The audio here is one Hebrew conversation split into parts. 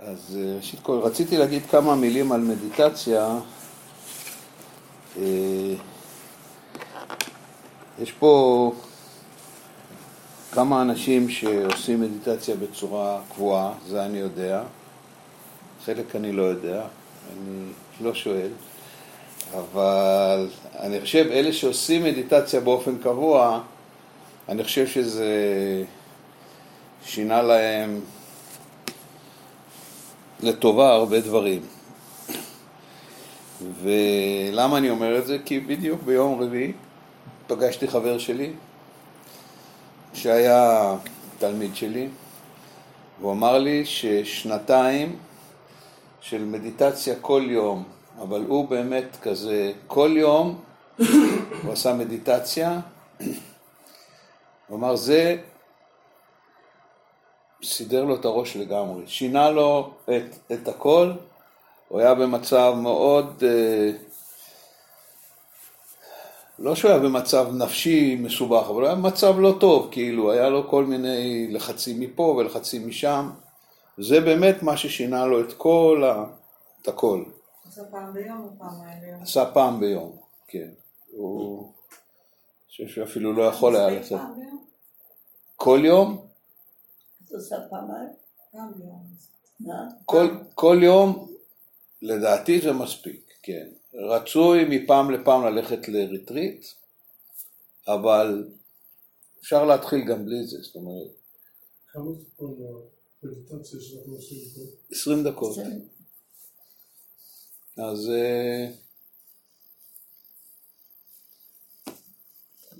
אז אה, ראשית כל, רציתי להגיד כמה מילים על מדיטציה. אה, יש פה כמה אנשים שעושים מדיטציה בצורה קבועה, זה אני יודע. חלק אני לא יודע, אני לא שואל. אבל אני חושב, אלה שעושים מדיטציה באופן קבוע, אני חושב שזה שינה להם לטובה הרבה דברים. ולמה אני אומר את זה? כי בדיוק ביום רביעי פגשתי חבר שלי, שהיה תלמיד שלי, והוא אמר לי ששנתיים של מדיטציה כל יום, אבל הוא באמת כזה, כל יום הוא עשה מדיטציה, הוא אמר זה סידר לו את הראש לגמרי, שינה לו את, את הכל, הוא היה במצב מאוד, אה, לא שהוא היה במצב נפשי מסובך, אבל הוא היה במצב לא טוב, כאילו, היה לו כל מיני לחצים מפה ולחצים משם, זה באמת מה ששינה לו את כל ה... את הכל. עשה פעם ביום או פעמיים ביום? עשה פעם ביום, כן. הוא... אני חושב שהוא אפילו לא יכול היה לעשות. ביום? כל יום? את עושה פעמיים? כל, כל יום, לדעתי זה מספיק, כן. רצוי מפעם לפעם ללכת לריטריט, אבל אפשר להתחיל גם בלי זה, זאת אומרת, כמה זה כל המדיטציה שאנחנו עושים פה? 20 דקות. אז אה,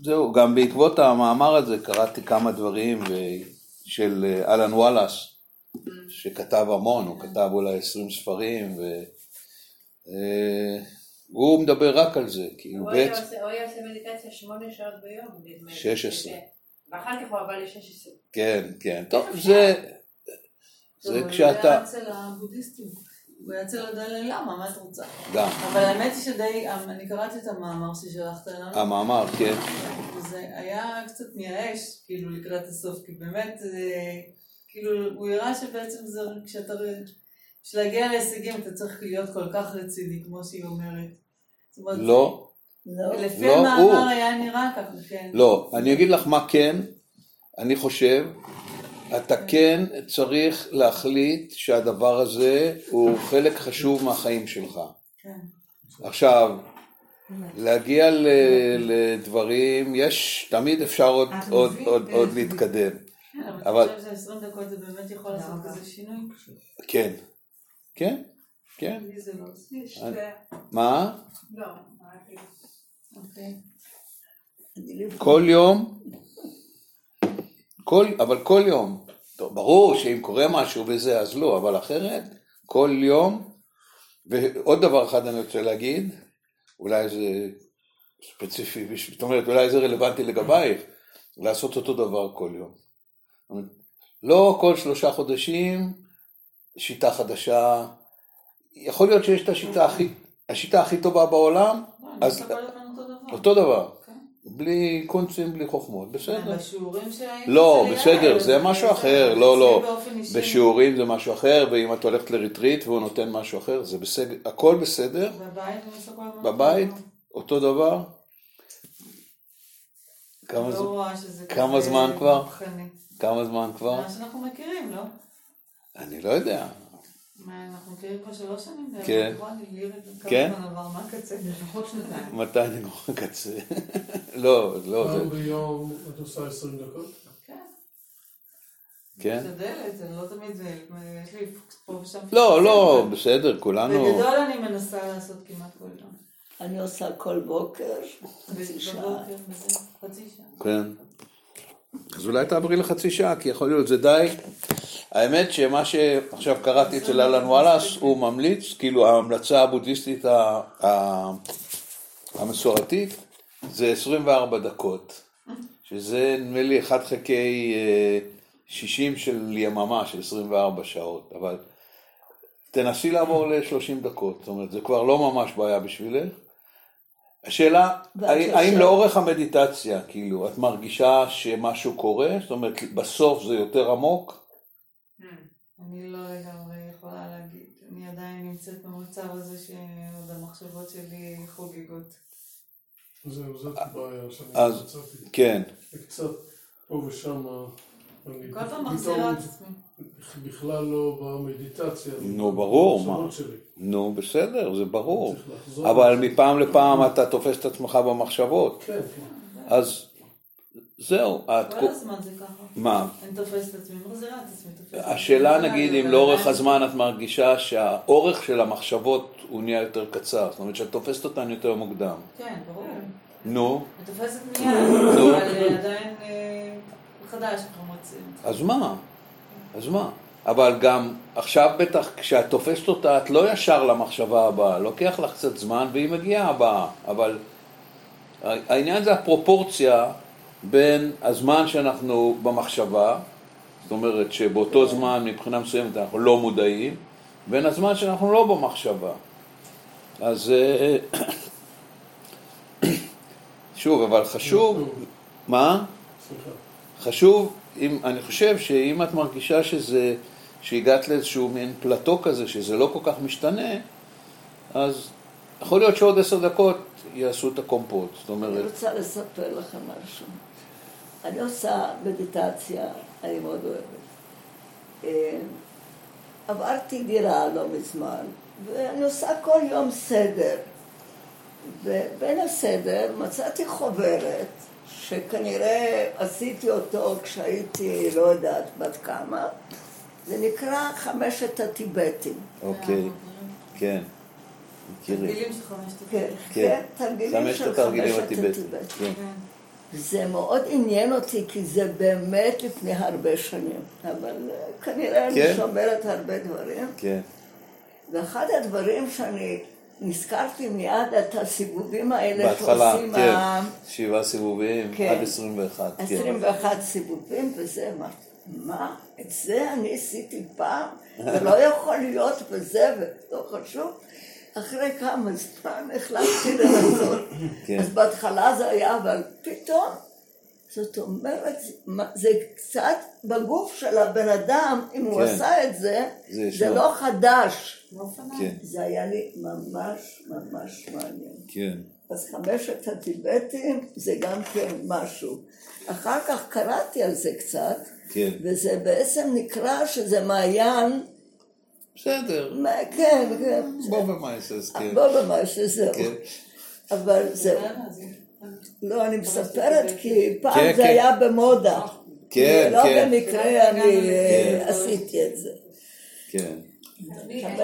זהו, גם בעקבות המאמר הזה קראתי כמה דברים ו- של אה, אלן וואלאס, שכתב המון, הוא כתב אולי 20 ספרים, והוא מדבר רק על זה, כי הוא הוא היה בעצם, הוא היה עושה מדיטציה שמונה שעות ביום, נדמה לי. 16. כן. ואחר כך הוא עבר ל-16. כן, כן, טוב, זה, זה הוא היה כשאתה, אצל הבודהיסטים. הוא היה אצל הדלי למה, מה את רוצה? גם, אבל האמת היא שדי, אני קראתי את המאמר ששלחת אלינו. המאמר, כן, זה היה קצת מייאש, כאילו, לקראת הסוף, כי באמת, אה, כאילו, הוא הראה שבעצם זה, כשאתה, בשביל להגיע להישגים אתה צריך להיות כל כך רציני, כמו שהיא אומרת. אומרת, לא, לא, לפי לא, המאמר הוא. היה נראה ככה, כן. לא, אני אגיד לך מה כן, אני חושב, אתה כן צריך להחליט שהדבר הזה הוא חלק חשוב מהחיים שלך. כן. עכשיו, להגיע לדברים, יש, תמיד אפשר עוד? עוד, עוד להתקדם. כן, אבל אתה חושב ש-20 דקות זה באמת יכול לעשות כזה שינוי? כן, כן, כן. לי זה לא עושה. אני- מה? לא, אוקיי. אני לפני- כל יום, כל, אבל כל יום. טוב, ברור שאם קורה משהו וזה אז לא, אבל אחרת, כל יום, ועוד דבר אחד אני רוצה להגיד, אולי זה ספציפי, זאת אומרת, אולי זה רלוונטי לגבייך, לעשות אותו דבר כל יום. לא כל שלושה חודשים, שיטה חדשה, יכול להיות שיש את השיטה הכי, השיטה הכי טובה בעולם, לא, אז- אותו דבר. בלי קונצים, בלי חוכמות, בסדר. בשיעורים שהיינו לא, בסדר, זה משהו אחר, לא, לא. בשיעורים זה משהו אחר, ואם את הולכת לריטריט והוא נותן משהו אחר, זה בסדר, הכל בסדר, בבית הזמן בבית, אותו דבר. כמה לא ז- כמה זמן כבר? כמה זמן כבר? מה שאנחנו מכירים, לא? אני לא יודע. מה, אנחנו מכירים כבר שלוש שנים? כן. כן? זמן עבר, מה הקצה? לפחות שנתיים. מתי נגמר הקצה? לא, לא, פעם ביום את עושה 20 דקות? כן. כן? משתדלת, זה לא תמיד זה, יש לי פה ושם. לא, לא, בסדר, כולנו, בגדול אני מנסה לעשות כמעט כל יום. אני עושה כל בוקר חצי שעה. וזה, חצי שעה. כן. אז אולי תעברי לחצי שעה, כי יכול להיות, זה די. האמת שמה שעכשיו קראתי אצל אלן וואלאס, הוא ממליץ, כאילו ההמלצה הבודהיסטית המסורתית, זה 24 דקות, שזה נדמה לי 1 חלקי אה, 60 של יממה, של 24 שעות, אבל תנסי לעבור ל-30 דקות, זאת אומרת, זה כבר לא ממש בעיה בשבילך. השאלה, האם לאורך המדיטציה, כאילו, את מרגישה שמשהו קורה? זאת אומרת, בסוף זה יותר עמוק? אני לא לגמרי יכולה להגיד. אני עדיין נמצאת במצב הזה שעוד המחשבות שלי חוגגות. זהו, זאת הבעיה שאני מצאתי. כן. קצת פה ושם, אני כל פעם מחזירה את עצמי. בכלל לא במדיטציה. נו, ברור, מה. נו, בסדר, זה ברור. אבל. מפעם לפעם אתה תופס את עצמך במחשבות. כן, כן. אז זהו, את... כל הזמן זה ככה. מה? אני תופסת את עצמי, מחזירה את עצמי. השאלה נגיד אם לאורך הזמן את מרגישה שהאורך של המחשבות הוא נהיה יותר קצר, זאת אומרת שאת תופסת אותן יותר מוקדם. כן, ברור. נו, אני תופסת מיד, אבל אה, עדיין אה, מחדש אנחנו מוצאים. אז מה? אז מה? אבל גם עכשיו בטח כשאת תופסת אותה את לא ישר למחשבה הבאה, לוקח לך קצת זמן והיא מגיעה הבאה, אבל העניין זה הפרופורציה בין הזמן שאנחנו במחשבה, זאת אומרת שבאותו זמן מבחינה מסוימת אנחנו לא מודעים, בין הזמן שאנחנו לא במחשבה. אז אה, שוב, אבל חשוב, מה? סליחה. חשוב, אם, אני חושב שאם את מרגישה שזה, שהגעת לאיזשהו מין פלטו כזה, שזה לא כל כך משתנה, אז יכול להיות שעוד עשר דקות יעשו את הקומפוט. זאת אני אומרת, רוצה לספר לכם משהו. אני עושה מדיטציה, אני מאוד אוהבת. אה, עברתי דירה לא מזמן, ואני עושה כל יום סדר. ובין הסדר מצאתי חוברת, שכנראה עשיתי אותו כשהייתי לא יודעת בת כמה, זה נקרא חמשת הטיבטים. אוקיי, כן, מכירים. תרגילים של חמשת כן, התרגילים. כן, תרגילים חמשת של חמשת. הטיבטים. כן. זה מאוד עניין אותי, כי זה באמת לפני הרבה שנים. אבל אה, כנראה כן. אני שומרת הרבה דברים. כן, ואחד הדברים שאני נזכרתי מיד את הסיבובים האלה בהתחלה, שעושים כן, ה- שבעה סיבובים כן. עד 21, כן. 21 סיבובים, וזה, אמרתי, מה? את זה אני עשיתי פעם? זה לא יכול להיות וזה, ולא חשוב. אחרי כמה זמן החלטתי לנסות. כן. אז בהתחלה זה היה, אבל פתאום, זאת אומרת, זה קצת בגוף של הבן אדם, אם הוא כן. עשה את זה, זה. לא חדש. אופניים. כן, זה היה לי ממש ממש מעניין. כן, אז חמשת הטיבטים זה גם כן משהו. אחר כך קראתי על זה קצת, כן. וזה בעצם נקרא שזה מעיין, בסדר. מה- כן, כן, בוא במייסס, כן. בוא במה שזהו. כן. אבל זהו. לא, אני מספרת כי פעם כן, זה כן. היה במודה. כן, לא כן. במקרה אני כן. אה, עשיתי את זה. כן.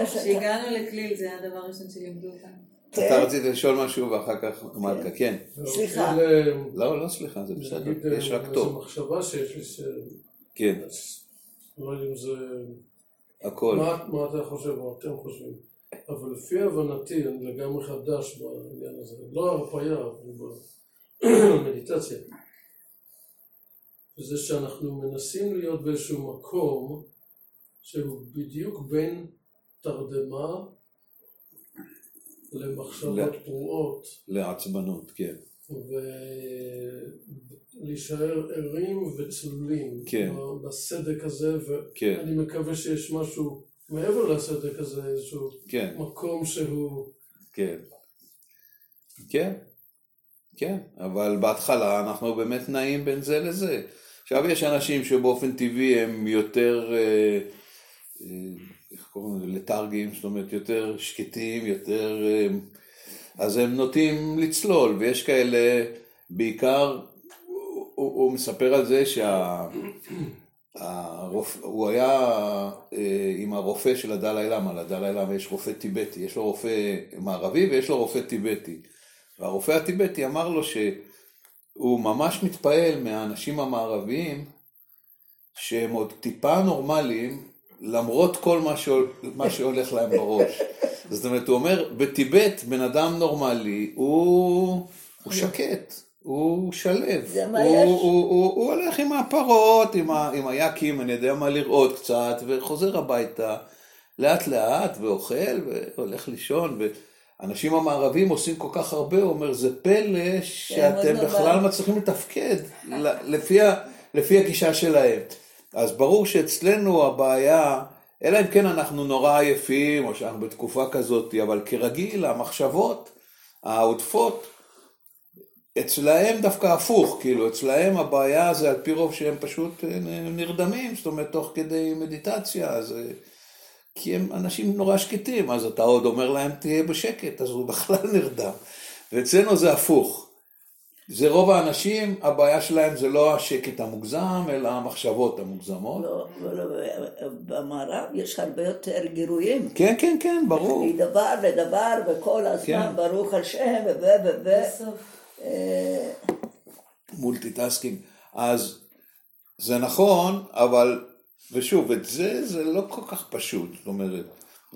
כשהגענו לכליל זה היה הדבר הראשון שלימדו אותנו. אתה רצית לשאול משהו ואחר כך מלכה, כן. סליחה. אלה- לא, לא סליחה, זה בסדר, יש רק איזו טוב. מחשבה שיש לי, ש- כן, לא יודע אם זה... הכל. מה, מה אתה חושב או אתם חושבים? אבל לפי הבנתי, אני לגמרי חדש בעניין הזה, לא הרפאיה, אבל במדיטציה. זה שאנחנו מנסים להיות באיזשהו מקום שהוא בדיוק בין תרדמה למחשבות פרועות, לעצבנות, כן. ולהישאר ערים וצלולים כן. בסדק הזה, כן. ואני מקווה שיש משהו מעבר לסדק הזה, איזשהו כן, מקום שהוא... כן. כן, כן, אבל בהתחלה אנחנו באמת נעים בין זה לזה. עכשיו יש אנשים שבאופן טבעי הם יותר, אה, אה, איך קוראים לזה, לטרגיים, זאת אומרת יותר שקטים, יותר, אה, אז הם נוטים לצלול, ויש כאלה, בעיקר, הוא, הוא, מספר על זה שה... הרופ... הוא היה עם הרופא של הדלאי למה, לדלאי למה יש רופא טיבטי, יש לו רופא מערבי ויש לו רופא טיבטי. והרופא הטיבטי אמר לו שהוא ממש מתפעל מהאנשים המערביים שהם עוד טיפה נורמליים למרות כל מה, שהול... מה שהולך להם בראש. זאת אומרת, הוא אומר, בטיבט בן אדם נורמלי הוא, הוא שקט. הוא שלב, הוא, יש. הוא, הוא, הוא הולך עם הפרות, עם, ה, עם היקים, אני יודע מה לראות קצת, וחוזר הביתה לאט לאט, ואוכל, והולך לישון, ו... האנשים המערבים עושים כל כך הרבה, הוא אומר, זה פלא שאתם בכלל. מצליחים לתפקד לפי, לפי הגישה שלהם. אז ברור שאצלנו הבעיה, אלא אם כן אנחנו נורא עייפים, או שאנחנו בתקופה כזאת, אבל כרגיל, המחשבות העודפות, אצלהם דווקא הפוך, כאילו, אצלהם הבעיה זה על פי רוב שהם פשוט אה, נרדמים, זאת אומרת, תוך כדי מדיטציה, אז... אה, כי הם אנשים נורא שקטים, אז אתה עוד אומר להם תהיה בשקט, אז הוא בכלל נרדם. ואצלנו זה הפוך. זה רוב האנשים, הבעיה שלהם זה לא השקט המוגזם, אלא המחשבות המוגזמות. לא, לא, במערב יש הרבה יותר גירויים. כן, כן, כן, ברור. מדבר לדבר וכל הזמן כן. ברוך השם ו... ו... ו... בסוף. אה, Multitasking. אז זה נכון, אבל, ושוב, את זה, זה לא כל כך פשוט. זאת אומרת,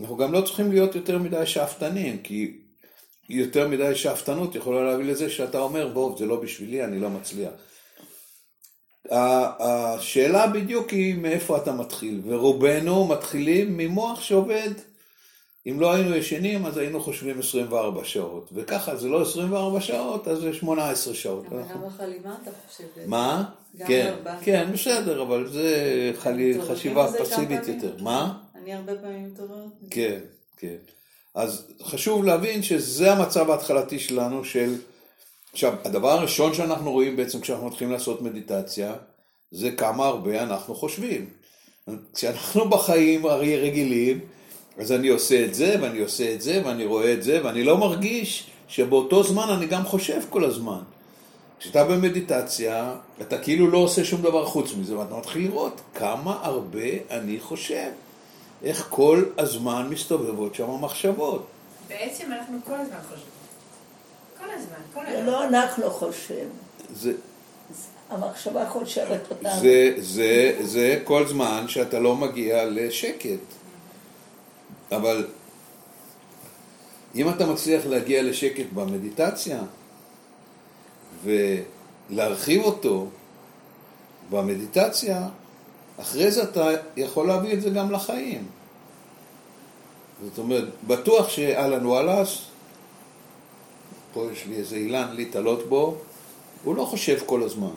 אנחנו גם לא צריכים להיות יותר מדי שאפתנים, כי יותר מדי שאפתנות יכולה להביא לזה שאתה אומר, בוא, זה לא בשבילי, אני לא מצליח. השאלה בדיוק היא מאיפה אתה מתחיל, ורובנו מתחילים ממוח שעובד. אם לא היינו ישנים, אז היינו חושבים 24 שעות, וככה זה לא 24 שעות, אז זה 18 שעות. אבל אנחנו- גם בחלימה אתה חושב. מה? גם כן, הרבה. כן, בסדר, אבל זה חלי- חשיבה פסיבית? יותר. מה? אני הרבה פעמים מתעוררת. כן, כן. אז חשוב להבין שזה המצב ההתחלתי שלנו של... עכשיו, הדבר הראשון שאנחנו רואים בעצם כשאנחנו מתחילים לעשות מדיטציה, זה כמה הרבה אנחנו חושבים. כשאנחנו בחיים הרי רגילים, אז אני עושה את זה, ואני עושה את זה, ואני רואה את זה, ואני לא מרגיש שבאותו זמן אני גם חושב כל הזמן. כשאתה במדיטציה, אתה כאילו לא עושה שום דבר חוץ מזה, ואתה מתחיל לראות כמה הרבה אני חושב. איך כל הזמן מסתובבות שם המחשבות. בעצם אנחנו כל הזמן חושבים. כל הזמן, כל זה הזמן. לא אנחנו חושבים, זה, המחשבה חושבת אותנו. זה, זה, זה כל זמן שאתה לא מגיע לשקט. אבל אם אתה מצליח להגיע לשקט במדיטציה ולהרחיב אותו במדיטציה, אחרי זה אתה יכול להביא את זה גם לחיים. זאת אומרת, בטוח שאהלן וואלאס, פה יש לי איזה אילן להתעלות בו, הוא לא חושב כל הזמן.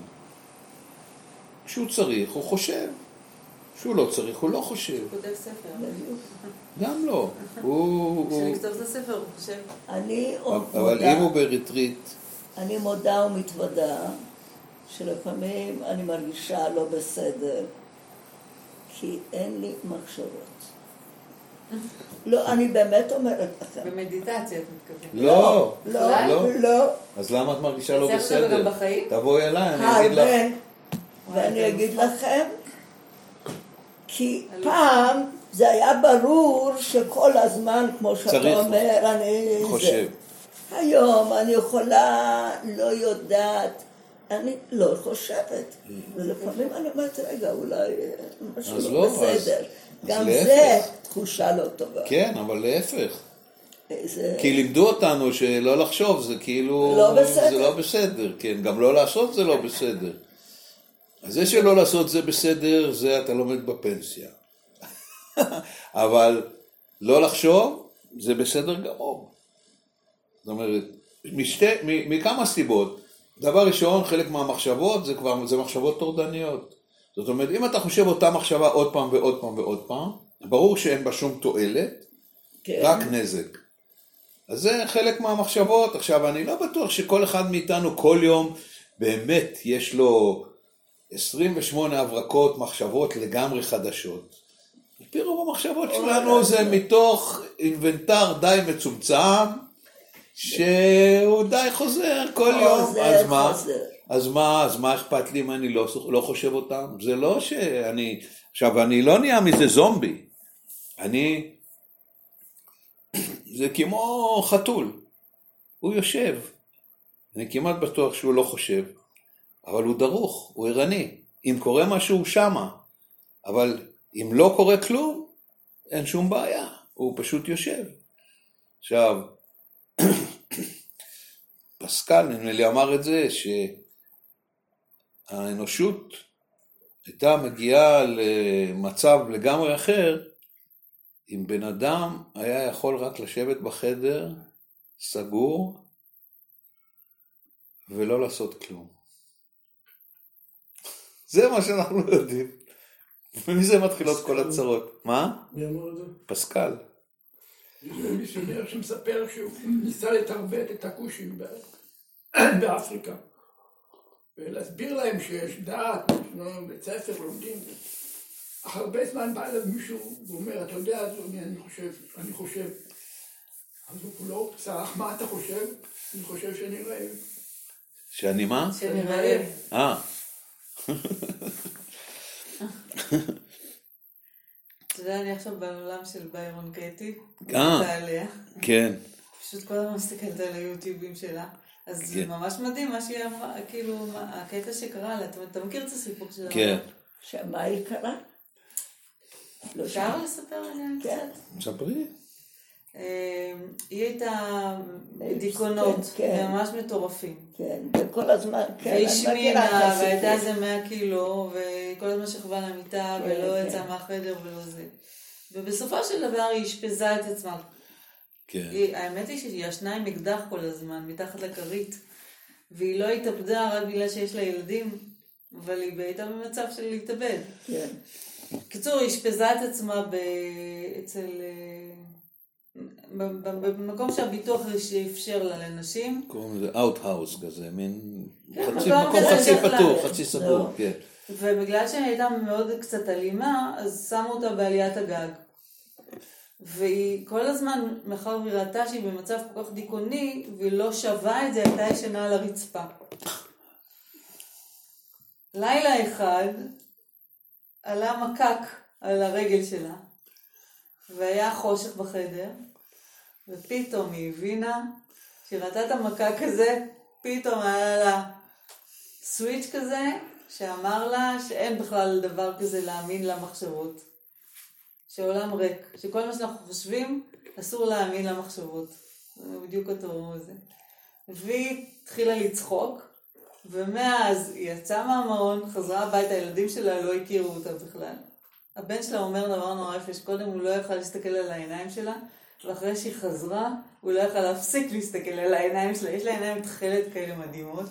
כשהוא צריך, הוא חושב. כשהוא לא צריך, הוא לא חושב. הוא כותב ספר. גם לא. הוא... אכתוב את הספר, הוא חושב. אני עוד אבל מודה, אם הוא בריטריט, אני מודה ומתוודה שלפעמים אני מרגישה לא בסדר, כי אין לי מחשבות. לא, אני באמת אומרת לכם. במדיטציה את מתכוונת. לא, לא, לא. לא, אז למה את מרגישה לא בסדר? תבואי אליי, אני אגיד לך. ואני אגיד. לכם, כי פעם זה היה ברור שכל הזמן, כמו שאתה. אומר, אני... זה. חושב. היום אני יכולה, לא יודעת, אני לא חושבת. ולפעמים אני אומרת, רגע, אולי אה, משהו אז לא לא, אז- בסדר. אז גם להפך. זה תחושה לא טובה. כן, אבל להפך. איזה- כי לימדו אותנו שלא לחשוב זה כאילו... לא בסדר. זה לא בסדר, כן. גם לא לעשות זה לא בסדר. אז זה שלא לעשות זה בסדר, זה אתה לומד בפנסיה. אבל לא לחשוב זה בסדר גמור. זאת אומרת, משתי, מ- מכמה סיבות. דבר ראשון, חלק מהמחשבות זה כבר, זה מחשבות טורדניות. זאת אומרת, אם אתה חושב אותה מחשבה עוד פעם ועוד פעם ועוד פעם, ברור שאין בה שום תועלת, כן. רק נזק. אז זה חלק מהמחשבות. עכשיו, אני לא בטוח שכל אחד מאיתנו כל יום באמת יש לו 28 הברקות, מחשבות לגמרי חדשות. על פי רוב המחשבות שלנו זה מתוך אינוונטר די מצומצם, שהוא די חוזר כל יום. אז מה? אז מה, אז מה אכפת לי אם אני לא, לא חושב אותם? זה לא שאני... עכשיו, אני לא נהיה מזה זומבי. אני... זה כמו חתול. הוא יושב. אני כמעט בטוח שהוא לא חושב, אבל הוא דרוך, הוא ערני. אם קורה משהו, הוא שמה. אבל אם לא קורה כלום, אין שום בעיה. הוא פשוט יושב. עכשיו, פסקל, נדמה לי, אמר את זה, שהאנושות הייתה מגיעה למצב לגמרי אחר, אם בן אדם היה יכול רק לשבת בחדר סגור, ולא לעשות כלום. זה מה שאנחנו יודעים. ומזה מתחילות כל הצרות. מה? מי אמר את זה? פסקל. יש מיסיונר שמספר שהוא ניסה לתרבט את הכושים ב- באפריקה. ולהסביר להם שיש דעת, ישנו בית ספר, לומדים. אך הרבה זמן בא אליו מישהו ואומר, אתה יודע, אדוני, אני חושב, אני חושב. אז הוא לא צרח, מה אתה חושב? אני חושב שאני רעב. שאני מה? שאני רעב. אה, אתה יודע, אני עכשיו בעולם של ביירון קטי. אה. כן. פשוט כל הזמן מסתכלת על היוטיובים שלה. אז זה כן. ממש מדהים מה שהיא אמרה, כאילו, הקטע שקרה לה, אתה- מכיר את הסיפור שלה? כן. שמה היא קרה? לא אפשר לספר עליה כן. קצת? ספרי. אה, היא הייתה בדיכאונות, כן, כן. ממש מטורפים. כן, וכל הזמן, כן, והיא אני מכירה את הסיפור. והייתה איזה 100 קילו, וכל הזמן שכבה על המיטה, כן, ולא כן. יצאה מהחדר ולא זה. ובסופו של דבר היא אשפזה את עצמה. כן. היא- האמת היא שהיא ישנה עם אקדח כל הזמן, מתחת לכרית. והיא לא התאבדה רק בגלל שיש לה ילדים, אבל היא הייתה במצב של להתאבד. כן, קיצור, היא אשפזה את עצמה ב... אצל... במקום שהביטוח אפשר לה לנשים. קוראים לזה outhouse כזה, מין כן, חצי מקום חצי פתוח, חצי סגור, לא. כן. ובגלל שהיא הייתה מאוד קצת אלימה, אז שמו אותה בעליית הגג. והיא כל הזמן, מאחר והיא ראתה שהיא במצב כל כך דיכאוני, והיא לא שווה את זה, הייתה ישנה על הרצפה. לילה אחד עלה מקק על הרגל שלה, והיה חושך בחדר, ופתאום היא הבינה שהיא ראתה את המקק הזה, פתאום היה לה סוויץ' כזה, שאמר לה שאין בכלל דבר כזה להאמין למחשבות. שעולם ריק, שכל מה שאנחנו חושבים, אסור להאמין למחשבות. זה בדיוק אותו זה. והיא התחילה לצחוק, ומאז היא יצאה מהמעון, חזרה הביתה, הילדים שלה לא הכירו אותה בכלל. הבן שלה אומר דבר נורא יפה, שקודם הוא לא יכל להסתכל על העיניים שלה, ואחרי שהיא חזרה, הוא לא יכל להפסיק להסתכל על העיניים שלה. יש לה עיניים תכלת כאלה מדהימות.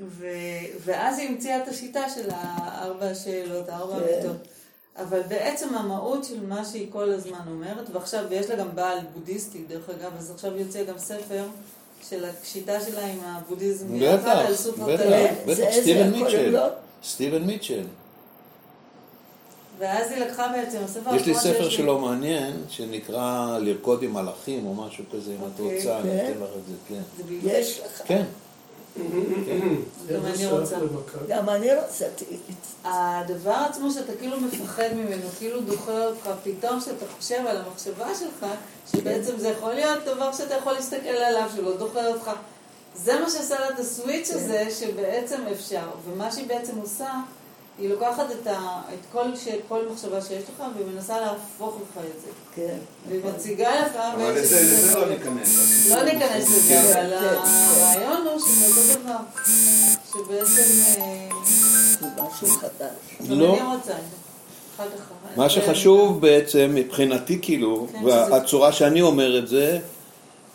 ו... ואז היא המציאה את השיטה של הארבע שאלות, הארבע כן. אמיתות. אבל בעצם המהות של מה שהיא כל הזמן אומרת, ועכשיו, ויש לה גם בעל בודהיסטי, דרך אגב, אז עכשיו יוצא גם ספר של השיטה שלה עם הבודהיזם בטח, בטח, בטח, סטיבן מיטשל. סטיבן מיטשל. ואז היא לקחה בעצם, הספר יש לי ספר שלו מעניין, שנקרא לרקוד עם מלאכים או משהו כזה, אם את אוקיי. רוצה, אני כן. אתן לך את זה, כן. יש לך. כן, גם אני רוצה. גם אני רוצה. הדבר עצמו שאתה כאילו מפחד ממנו, כאילו דוחה אותך, פתאום שאתה חושב על המחשבה שלך, שבעצם זה יכול להיות דבר שאתה יכול להסתכל עליו, שלא דוחה אותך. זה מה שעשה לה את הסוויץ' הזה, שבעצם אפשר. ומה שהיא בעצם עושה, היא לוקחת את, ה, את כל, ש, כל מחשבה שיש לך, והיא מנסה להפוך לך את זה. כן. והיא מציגה לך אבל. לזה לא ניכנס. לא ניכנס לזה, כן. אבל כן. הרעיון הוא שזה אותו דבר. שבעצם... אה, זה משהו חדש. לא. מה שחשוב בעצם מבחינתי כאילו, כן, והצורה שאני אומר את זה,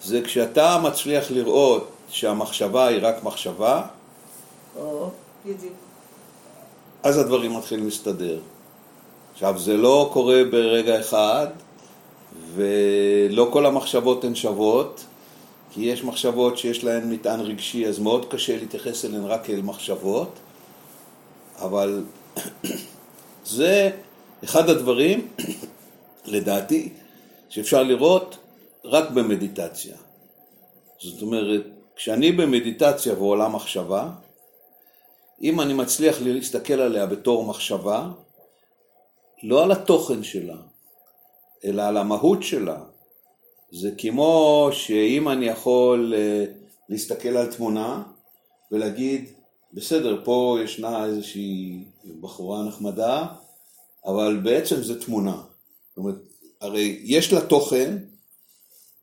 זה כשאתה מצליח לראות שהמחשבה היא רק מחשבה. אז הדברים מתחילים להסתדר. עכשיו, זה לא קורה ברגע אחד, ולא כל המחשבות הן שוות, כי יש מחשבות שיש להן מטען רגשי, אז מאוד קשה להתייחס אליהן רק כאל מחשבות, אבל זה אחד הדברים, לדעתי, שאפשר לראות רק במדיטציה. זאת אומרת, כשאני במדיטציה ועולה מחשבה, אם אני מצליח להסתכל עליה בתור מחשבה, לא על התוכן שלה, אלא על המהות שלה. זה כמו שאם אני יכול אה, להסתכל על תמונה ולהגיד, בסדר, פה ישנה איזושהי בחורה נחמדה, אבל בעצם זו תמונה. זאת אומרת, הרי יש לה תוכן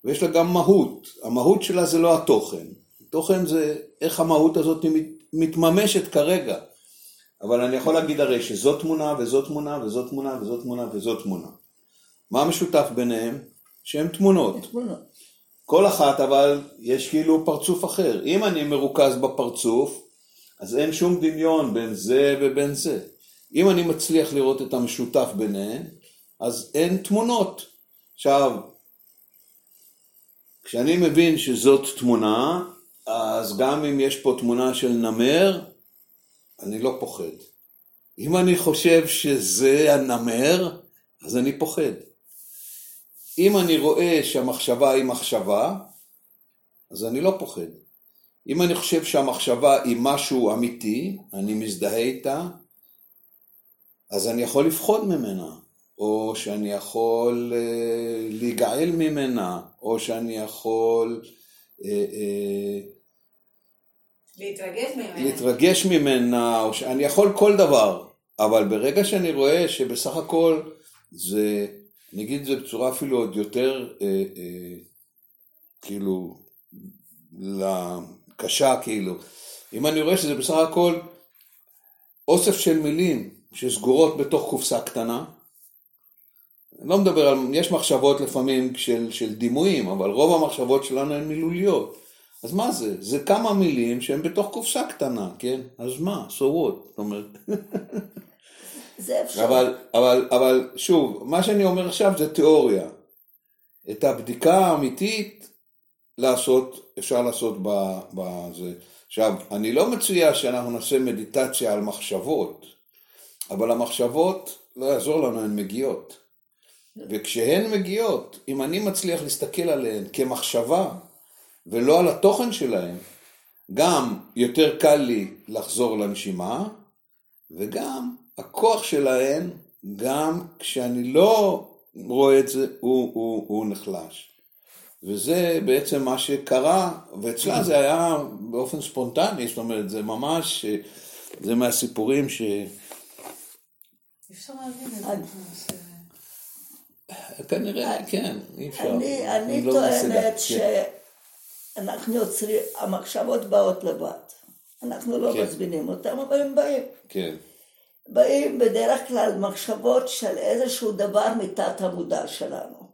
ויש לה גם מהות. המהות שלה זה לא התוכן. תוכן זה איך המהות הזאת מתממשת כרגע. אבל אני יכול להגיד הרי שזו תמונה וזו תמונה וזו תמונה וזו תמונה וזו תמונה. מה המשותף ביניהם? שהן תמונות. תמונות. כל אחת אבל יש כאילו פרצוף אחר. אם אני מרוכז בפרצוף, אז אין שום דמיון בין זה ובין זה. אם אני מצליח לראות את המשותף ביניהן, אז אין תמונות. עכשיו, כשאני מבין שזאת תמונה, אז גם אם יש פה תמונה של נמר, אני לא פוחד. אם אני חושב שזה הנמר, אז אני פוחד. אם אני רואה שהמחשבה היא מחשבה, אז אני לא פוחד. אם אני חושב שהמחשבה היא משהו אמיתי, אני מזדהה איתה, אז אני יכול לפחוד ממנה, או שאני יכול אה, להיגאל ממנה, או שאני יכול אה, אה, להתרגש ממנה. להתרגש ממנה, או שאני יכול כל דבר, אבל ברגע שאני רואה שבסך הכל זה, אני את זה בצורה אפילו עוד יותר, אה, אה, כאילו, קשה כאילו, אם אני רואה שזה בסך הכל אוסף של מילים שסגורות בתוך קופסה קטנה, אני לא מדבר על, יש מחשבות לפעמים של, של דימויים, אבל רוב המחשבות שלנו הן מילוליות. אז מה זה? זה כמה מילים שהן בתוך קופסה קטנה, כן? אז מה? so what? זאת אומרת... זה אפשר. אבל, אבל, אבל שוב, מה שאני אומר עכשיו זה תיאוריה. את הבדיקה האמיתית לעשות, אפשר לעשות בזה. עכשיו, אני לא מציע שאנחנו נעשה מדיטציה על מחשבות, אבל המחשבות, לא יעזור לנו, הן מגיעות. וכשהן מגיעות, אם אני מצליח להסתכל עליהן כמחשבה, ולא על התוכן שלהן, גם יותר קל לי לחזור לנשימה, וגם הכוח שלהן, גם כשאני לא רואה את זה, הוא, הוא, הוא נחלש. וזה בעצם מה שקרה, ואצלה זה היה באופן ספונטני, זאת אומרת, זה ממש, זה מהסיפורים ש... אפשר להבין את זה. כנראה, כן, אי אפשר. אני, אני לא טוענת לה- שאנחנו יוצרים, המחשבות באות לבד. אנחנו לא כן. מזמינים אותם, אבל הם באים. כן, באים בדרך כלל מחשבות של איזשהו דבר מתת המודע שלנו.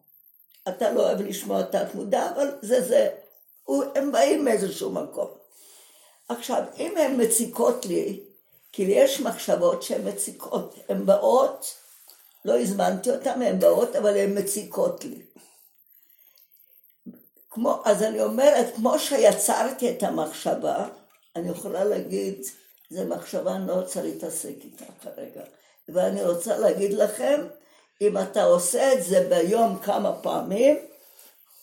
אתה לא אוהב לשמוע תת מודע, אבל זה זה. הוא- הם באים מאיזשהו מקום. עכשיו, אם הן מציקות לי, כי יש מחשבות שהן מציקות, הן באות, לא הזמנתי אותן, הן באות, אבל הן מציקות לי. כמו, אז אני אומרת, כמו שיצרתי את המחשבה, אני יכולה להגיד, זו מחשבה, אני לא רוצה להתעסק איתה כרגע. ואני רוצה להגיד לכם, אם אתה עושה את זה ביום כמה פעמים,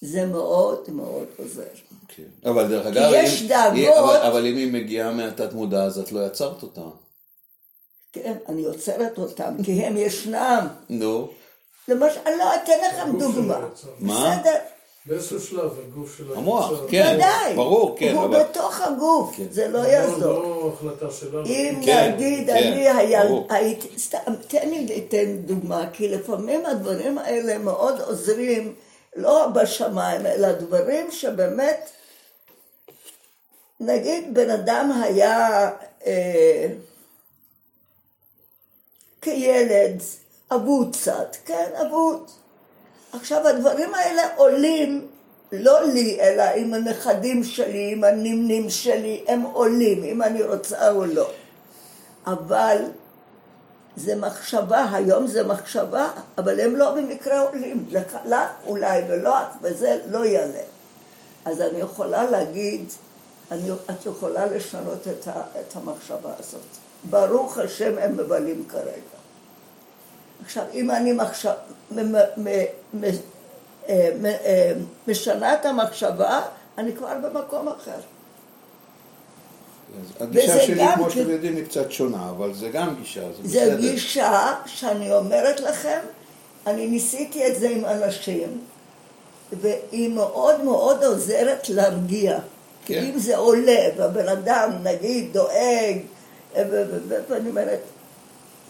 זה מאוד מאוד עוזר. כן. אבל דרך אגב, יש אם- דאגות- אבל, אבל אם היא מגיעה מהתת מודע, אז את לא יצרת אותה. כן, אני עוצרת אותם, כי הם ישנם. נו, למשל, אני לא אתן לכם הגוף דוגמה. מה? בסדר, באיזשהו שלב הגוף שלו... המוח, יצר. כן. ודאי. ברור, כן, הוא אבל- בתוך הגוף, כן. זה לא לא, יעזור. לא החלטה שלנו. אם כן, נגיד כן, אני היה- ברור. הייתי, סתם, תן לי לתת דוגמה, כי לפעמים הדברים האלה מאוד עוזרים, לא בשמיים, אלא דברים שבאמת, נגיד בן אדם היה אה, כילד אבוד קצת, כן, אבוד. עכשיו הדברים האלה עולים, לא לי, אלא עם הנכדים שלי, עם הנמנים שלי, הם עולים, אם אני רוצה או לא. אבל זה מחשבה, היום זה מחשבה, אבל הם לא במקרה עולים. לך, אולי ולא את, וזה לא יעלה. אז אני יכולה להגיד, אני, את יכולה לשנות את, ה, את המחשבה הזאת. ברוך השם הם מבלים כרגע. עכשיו, אם אני אה, אה, משנה את המחשבה, אני כבר במקום אחר. הגישה שלי, כמו שאתם יודעים, היא קצת שונה, אבל זה גם גישה, זה זו בסדר. גישה שאני אומרת לכם, אני ניסיתי את זה עם אנשים, והיא מאוד מאוד עוזרת להרגיע. כי כן. אם זה עולה, והבן אדם, נגיד, דואג, ואני אומרת,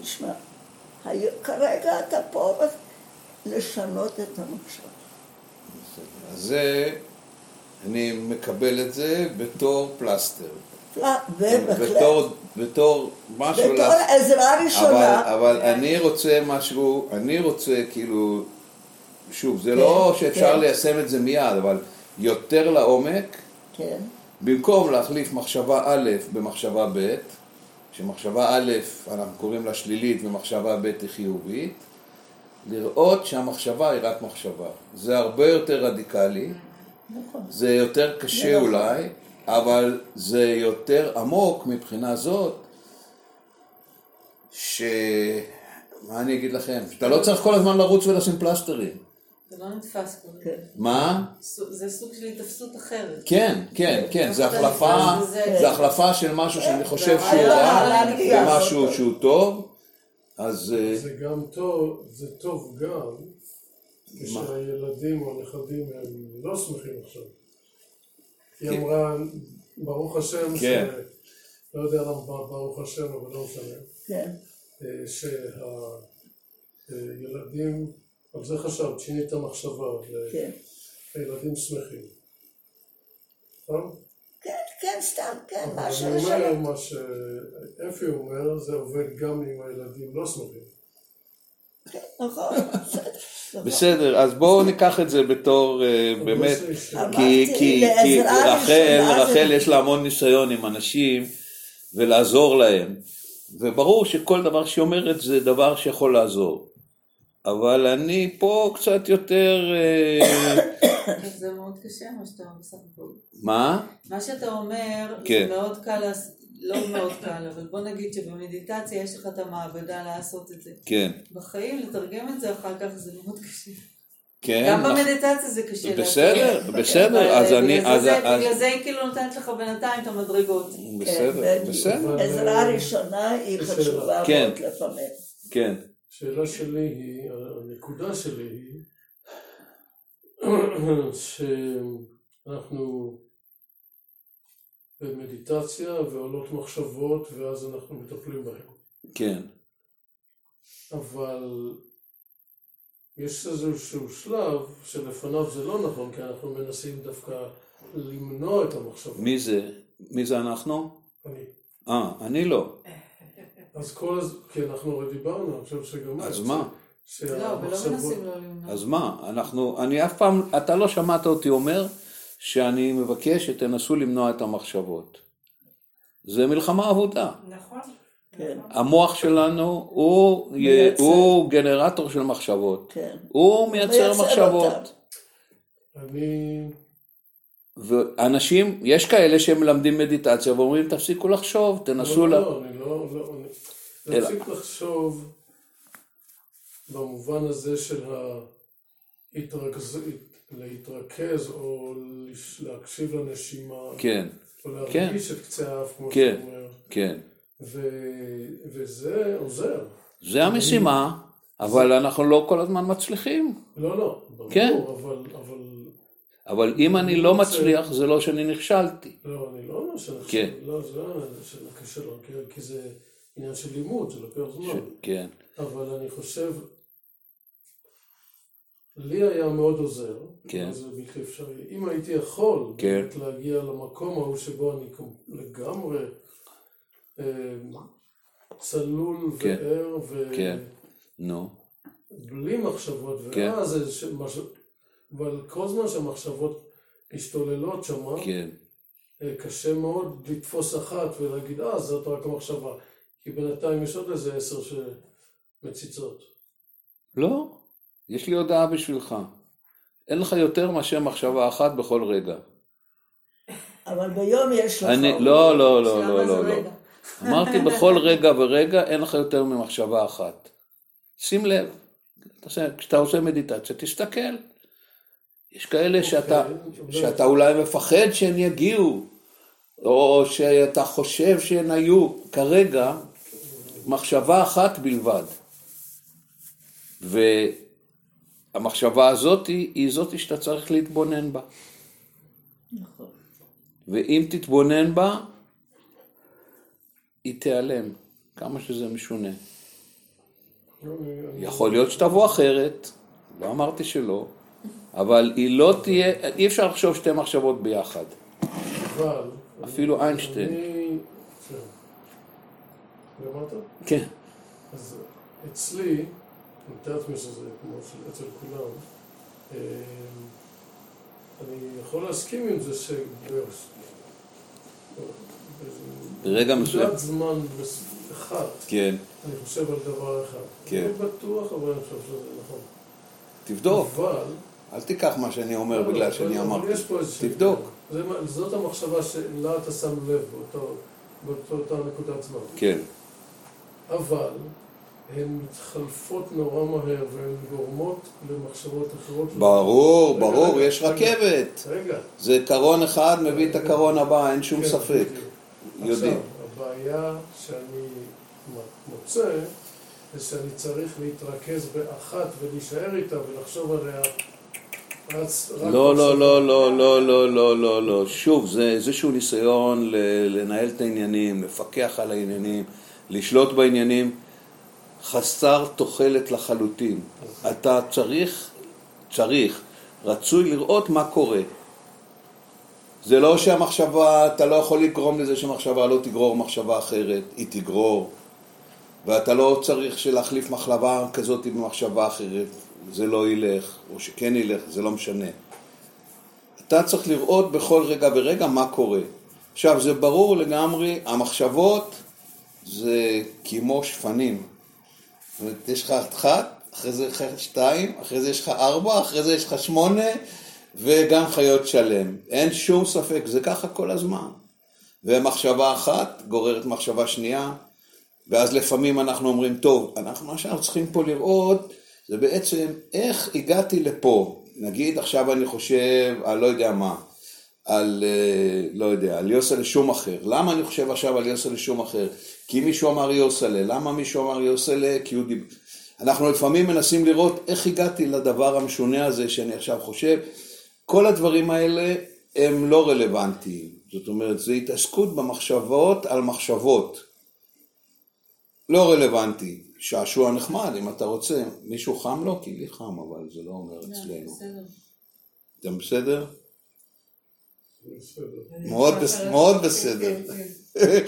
תשמע, כרגע אתה פה לשנות את המחשב. אז זה, אני מקבל את זה בתור פלסטר. בתור, בתור משהו... בתור לה- עזרה אבל, ראשונה, אבל אני רוצה משהו, אני רוצה כאילו, שוב, זה לא כן, שאפשר כן. ליישם את זה מיד, אבל יותר לעומק, כן, במקום להחליף מחשבה א' במחשבה ב', שמחשבה א', אנחנו קוראים לה שלילית ומחשבה ב' היא חיובית, לראות שהמחשבה היא רק מחשבה. זה הרבה יותר רדיקלי, נכון. זה יותר קשה נכון. אולי, אבל זה יותר עמוק מבחינה זאת, ש... מה אני אגיד לכם? שאתה לא צריך כל הזמן לרוץ ולשים פלסטרים. זה לא נתפס כבר. כן. מה? זה סוג של התאפסות אחרת. כן, כן, כן, זה החלפה, לזה. זה החלפה של משהו שאני חושב שהוא רע במשהו לעשות. שהוא טוב, אז אה, זה גם טוב, זה טוב גם כשהילדים או הנכדים הם לא שמחים עכשיו. היא כן. אמרה, ברוך השם, כן. לא יודע למה ברוך השם, אבל לא משנה, כן, אה, שהילדים, על זה חשבת, שינית מחשבה, כן. והילדים שמחים. נכון? כן, כן, סתם, כן, אבל משהו אני אומר. מה שאפי אומר, זה עובד גם אם הילדים לא שמחים. נכון, בסדר. נכון. בסדר, אז בואו ניקח את זה בתור אה, אבל באמת. כי, רחל, רחל יש לה המון ניסיון עם אנשים ולעזור להם, וברור שכל דבר שהיא אומרת זה דבר שיכול לעזור, אבל אני פה קצת יותר, אה, זה מאוד קשה מה שאתה אומר בסך הכל. מה? מה שאתה אומר, כן. זה מאוד קל, לא מאוד קל, אבל בוא נגיד שבמדיטציה יש לך את המעבדה לעשות את זה. כן, בחיים לתרגם את זה אחר כך זה מאוד קשה. כן, גם. במדיטציה זה קשה. בסדר. בסדר, אז אה, אני, בגלל אז, זה- אז, בגלל זה היא כאילו נותנת לך בינתיים את המדרגות. בסדר, בדיוק. בסדר, עזרה ראשונה היא חשובה כן. מאוד לפעמים. כן, השאלה שלי היא, הנקודה שלי היא, שאנחנו במדיטציה ועולות מחשבות ואז אנחנו מטפלים בהן. כן, אבל יש איזשהו שלב שלפניו זה לא נכון, כי אנחנו מנסים דווקא למנוע את המחשבות. מי זה? מי זה אנחנו? אני. אה, אני לא, אז כל הז... כי אנחנו הרי דיברנו, אני חושב שגם... אז מה? לא, ולא שהמחשבות- מנסים לא למנוע. אז מה, אנחנו, אני אף פעם, אתה לא שמעת אותי אומר שאני מבקש שתנסו למנוע את המחשבות. זה מלחמה אבודה. נכון. כן. המוח שלנו הוא, מייצר. הוא גנרטור של מחשבות. כן. הוא מייצר מייצר מחשבות. אותם. אני... ואנשים, יש כאלה שמלמדים מדיטציה ואומרים תפסיקו לחשוב, תנסו לא, ל... לא, אני לא... לא אני... אלא- להפסיק לחשוב במובן הזה של ההתרכז... להתרכז או להקשיב לנשימה, כן, או כן. להרגיש את קצה האף, כמו כן. שאתה אומר, כן. ו... וזה עוזר. זה המשימה, אבל אנחנו לא כל הזמן מצליחים. לא, לא, ברור, כן. אבל, אבל אבל אם אני לא מצליח, זה לא שאני נכשלתי. לא, אני לא אומר שאני כן. לא, זה לא עניין של הכישלון, כי- כי זה עניין של לימוד, זה לוקח זמן. כן, אבל אני חושב, לי היה מאוד עוזר, כן. זה בלתי אפשרי. אם הייתי יכול כן. באמת להגיע למקום ההוא שבו אני לגמרי אה, צלול כן. וער, כן. נו, ובלי מחשבות, כן. ואז זה ש- מש- אבל כל זמן שהמחשבות משתוללות שמה, כן, אה, קשה מאוד לתפוס אחת ולהגיד, אה, זאת רק המחשבה. כי בינתיים יש עוד איזה עשר שמציצות. לא, יש לי הודעה בשבילך. אין לך יותר מאשר מחשבה אחת בכל רגע. אבל ביום יש לך... אני, לא, לא, לא, לא, זה לא, לא. רגע. אמרתי בכל רגע ורגע אין לך יותר ממחשבה אחת. שים לב, כשאתה עושה מדיטציה, תסתכל. יש כאלה שאתה, אוקיי, שאתה אולי מפחד שהן יגיעו, או שאתה חושב שהן היו. כרגע, מחשבה אחת בלבד. והמחשבה הזאת היא זאת שאתה צריך להתבונן בה. נכון. ואם תתבונן בה, היא תיעלם, כמה שזה משונה. יכול להיות שתבוא אחרת, לא אמרתי שלא, אבל היא לא תהיה, אי אפשר לחשוב שתי מחשבות ביחד. אבל... אפילו איינשטיין. אני... כן. גמרת? כן, אז אצלי, אני מתאר לעצמי שזה כמו אצל כולם, אה, אני יכול להסכים עם זה ש... ברגע מסוים. בנקודת זמן אחת, כן, אני חושב על דבר אחד. כן. אני לא בטוח, אבל אני חושב שזה נכון. תבדוק. אבל... אל תיקח מה שאני אומר לא, בגלל אבל- שאני אמרתי. תבדוק. זאת המחשבה שלה אתה שם לב באותה נקודת זמן. כן, אבל הן מתחלפות נורא מהר והן גורמות למחשבות אחרות. ברור, ברור, יש. רכבת. רגע. זה קרון אחד מביא את הקרון הבא, אין שום כן, ספק. יודעים. עכשיו, הבעיה שאני מוצא זה שאני צריך להתרכז באחת ולהישאר איתה ולחשוב עליה לא, לא. לא, לא, לא, לא, לא, לא, לא. שוב, זה איזשהו ניסיון לנהל את העניינים, לפקח על העניינים, לשלוט בעניינים, חסר תוחלת לחלוטין. אתה צריך, צריך, רצוי לראות מה קורה. זה לא שהמחשבה, אתה לא יכול לגרום לזה שמחשבה לא תגרור מחשבה אחרת, היא תגרור. ואתה לא צריך להחליף מחלבה כזאת במחשבה אחרת, זה לא ילך, או שכן ילך, זה לא משנה. אתה צריך לראות בכל רגע ורגע מה קורה. עכשיו, זה ברור לגמרי, המחשבות זה כמו שפנים. זאת אומרת, יש לך אחת, אחרי זה יש לך שתיים, אחרי זה יש לך ארבע, אחרי זה יש לך שמונה, וגם חיות שלם. אין שום ספק, זה ככה כל הזמן. ומחשבה אחת גוררת מחשבה שנייה, ואז לפעמים אנחנו אומרים, טוב, אנחנו, מה שאנחנו צריכים פה לראות, זה בעצם איך הגעתי לפה. נגיד עכשיו אני חושב על לא יודע מה, על, אה, לא יודע, על יוסלה שום אחר. למה אני חושב עכשיו על יוסלה שום אחר? כי מישהו אמר יוסלה. למה מישהו אמר יוסלה? כי הוא דיבר... אנחנו לפעמים מנסים לראות איך הגעתי לדבר המשונה הזה שאני עכשיו חושב. כל הדברים האלה הם לא רלוונטיים. זאת אומרת, זה התעסקות במחשבות על מחשבות. לא רלוונטי. שעשוע נחמד, אם אתה רוצה. מישהו חם לו? כי לי חם, אבל זה לא אומר אצלנו. בסדר. אתם בסדר? מאוד בס- מאוד בסדר. כן,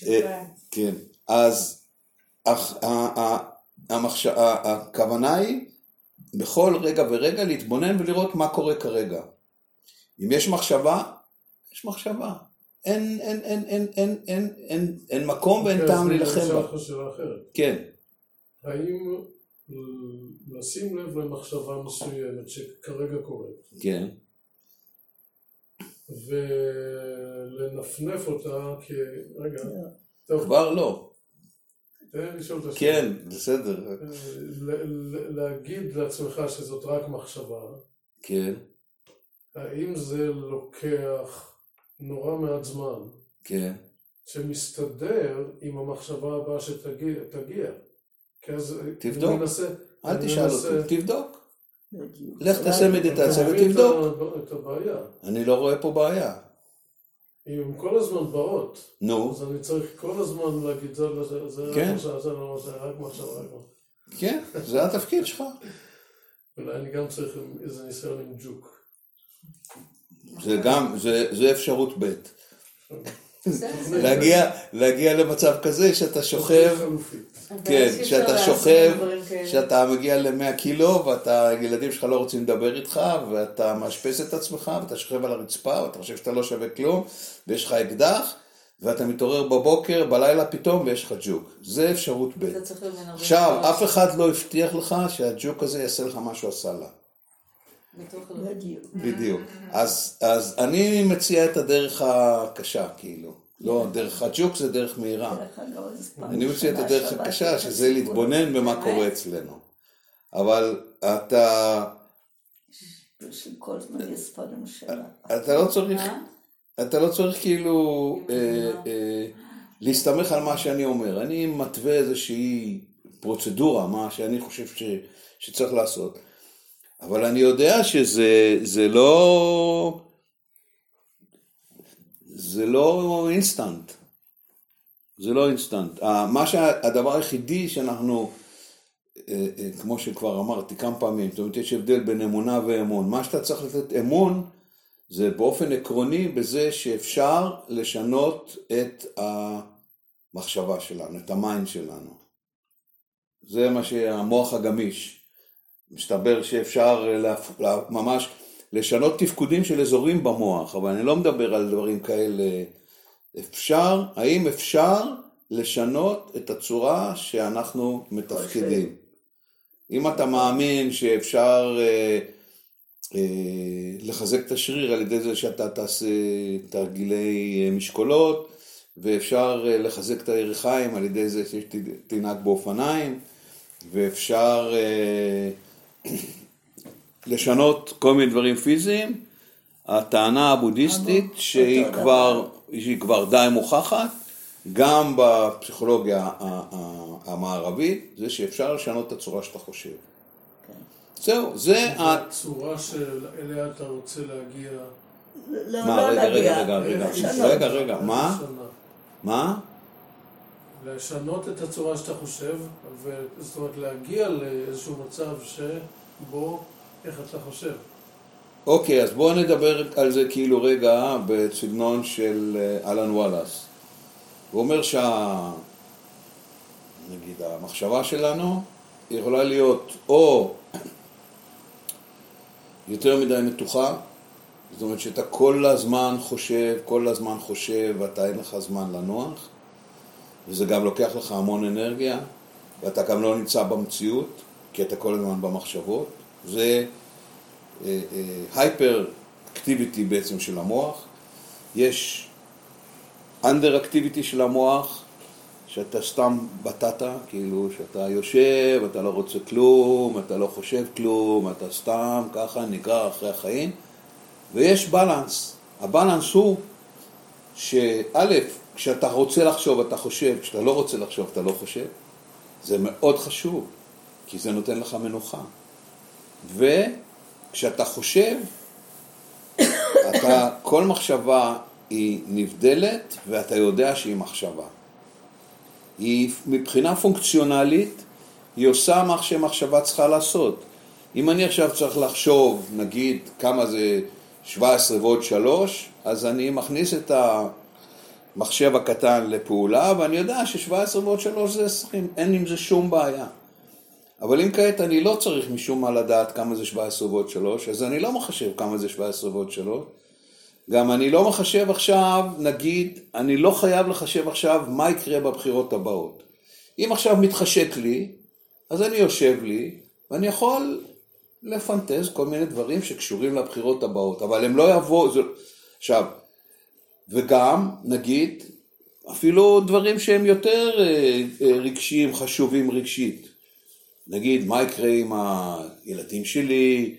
כן. כן, אז הח- ה- ה- המחש... ה- הכוונה היא בכל רגע ורגע להתבונן ולראות מה קורה כרגע. אם יש מחשבה, יש מחשבה. אין, אין, אין, אין, אין, אין, אין, אין מקום ואין אוקיי, טעם להילחם בה. אותך שאלה אחרת. כן, האם ל- לשים לב למחשבה מסוימת שכרגע קורית, כן, ולנפנף אותה כ... רגע, טוב, כבר לא. תן לי לשאול את השאלה. כן, בסדר. ל- להגיד לעצמך שזאת רק מחשבה, כן, האם זה לוקח נורא מעט זמן כן. שמסתדר עם המחשבה הבאה שתגיע? תגיע? כי אז תבדוק. אני מנסה... אל אני תשאל מנסה- אותי, תבדוק. לך תעשה מדיטציה ותבדוק. את הבעיה. אני לא רואה פה בעיה. אם הן כל הזמן באות, נו, אז אני צריך כל הזמן להגיד, זה לא זה, זה כן. רק מחשבה, זה לא זה, רק מחשבה, רק מחשבה. כן, זה התפקיד שלך. אולי אני גם צריך איזה ניסיון עם ג'וק. זה גם, זה, זה אפשרות ב'. להגיע, להגיע למצב כזה שאתה שוכב. כן, שאתה שוכב. שאתה מגיע ל-100 קילו, ואתה, הילדים שלך לא רוצים לדבר איתך, ואתה מאשפז את עצמך, ואתה שוכב על הרצפה, ואתה חושב שאתה לא שווה כלום, ויש לך אקדח, ואתה מתעורר בבוקר, בלילה פתאום, ויש לך ג'וק. זה אפשרות ב'. עכשיו. אף אחד לא הבטיח לך שהג'וק הזה יעשה לך מה שהוא עשה לה. בדיוק. בדיוק. אז, אז אני מציע את הדרך הקשה, כאילו. לא, דרך הג'וק זה דרך מהירה. אני מציע את הדרך הקשה, שזה. להתבונן במה? קורה אצלנו. אבל אתה. אתה לא צריך? אתה לא צריך כאילו אה, אה, להסתמך על מה שאני אומר. אני מתווה איזושהי פרוצדורה, מה שאני חושב ש, שצריך לעשות. אבל אני יודע שזה זה לא... זה לא אינסטנט. זה לא אינסטנט. מה שהדבר היחידי שאנחנו, אה, אה, כמו שכבר אמרתי כמה פעמים, זאת אומרת יש הבדל בין אמונה ואמון. מה שאתה צריך לתת אמון זה באופן עקרוני בזה שאפשר לשנות את המחשבה שלנו, את ה mind שלנו. זה מה שהמוח הגמיש. מסתבר שאפשר להפ... לה- ממש לשנות תפקודים של אזורים במוח, אבל אני לא מדבר על דברים כאלה. אפשר, האם אפשר לשנות את הצורה שאנחנו מתפקדים? אם אתה מאמין שאפשר אה, אה, לחזק את השריר על ידי זה שאתה תעשה תרגילי אה, משקולות, ואפשר אה, לחזק את הירכיים על ידי זה שתנהג באופניים, ואפשר אה, לשנות כל מיני דברים פיזיים. הטענה הבודהיסטית שהיא כבר, שהיא כבר די מוכחת, גם בפסיכולוגיה המערבית, זה שאפשר לשנות את הצורה שאתה חושב. זהו, זה. הצורה שאליה אתה רוצה להגיע. לא, מה, לא רגע, רגע, להגיע. רגע, רגע. רגע, רגע, מה? מה? לשנות את הצורה שאתה חושב, זאת אומרת להגיע לאיזשהו מצב שבו, איך אתה חושב. אוקיי, אז בואו נדבר על זה כאילו רגע בסגנון של אה, אלן וואלאס. הוא אומר שה... נגיד, המחשבה שלנו יכולה להיות או יותר מדי מתוחה, זאת אומרת שאתה כל הזמן חושב, כל הזמן חושב, ואתה אין לך זמן לנוח, וזה גם לוקח לך המון אנרגיה, ואתה גם לא נמצא במציאות, כי אתה כל הזמן במחשבות. זה הייפר אקטיביטי בעצם של המוח. יש אנדר אקטיביטי של המוח, שאתה סתם בטטה, כאילו שאתה יושב, אתה לא רוצה כלום, אתה לא חושב כלום, אתה סתם ככה נגרר אחרי החיים, ויש בלנס. הבלנס הוא שא', כשאתה רוצה לחשוב אתה חושב, כשאתה לא רוצה לחשוב אתה לא חושב. זה מאוד חשוב, כי זה נותן לך מנוחה. וכשאתה חושב, אתה, כל מחשבה היא נבדלת ואתה יודע שהיא מחשבה. היא מבחינה פונקציונלית, היא עושה מה שמחשבה צריכה לעשות. אם אני עכשיו צריך לחשוב, נגיד, כמה זה 17 ועוד 3, אז אני מכניס את המחשב הקטן לפעולה, ואני יודע ש-17 ועוד 3 זה 20, אין עם זה שום בעיה. אבל אם כעת אני לא צריך משום מה לדעת כמה זה 17 ועוד 3, אז אני לא מחשב כמה זה 17 ועוד 3. גם אני לא מחשב עכשיו, נגיד, אני לא חייב לחשב עכשיו מה יקרה בבחירות הבאות. אם עכשיו מתחשק לי, אז אני יושב לי, ואני יכול לפנטז כל מיני דברים שקשורים לבחירות הבאות, אבל הם לא יבואו, זה... עכשיו, וגם, נגיד, אפילו דברים שהם יותר אה, אה, רגשיים, חשובים רגשית. נגיד, מה יקרה עם הילדים שלי,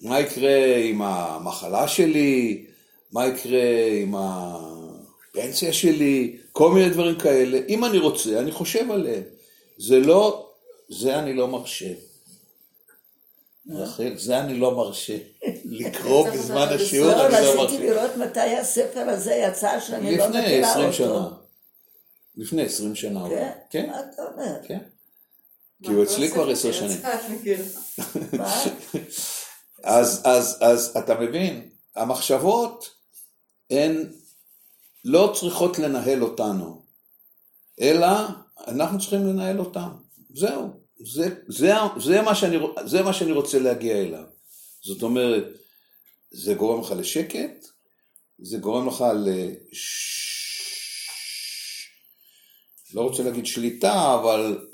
מה יקרה עם המחלה שלי, מה יקרה עם הפנסיה שלי, כל מיני דברים כאלה. אם אני רוצה, אני חושב עליהם. זה לא, זה אני לא מרשה. רחל, זה אני לא מרשה. לקרוא בזמן השיעור לא, אני לא רציתי מרשה. לראות מתי הספר הזה יצא, שאני לא לפני מכירה 20 אותו. שנה. לפני 20 שנה. כן? כן, מה אתה אומר? כן. כי הוא אצלי כבר עשר שנים. אז, אז אתה מבין, המחשבות הן לא צריכות לנהל אותנו, אלא אנחנו צריכים לנהל אותן. זהו, זה, זה, זה, מה שאני, זה מה שאני רוצה להגיע אליו. זאת אומרת, זה גורם לך לשקט, זה גורם לך לש... לא רוצה להגיד שליטה, אבל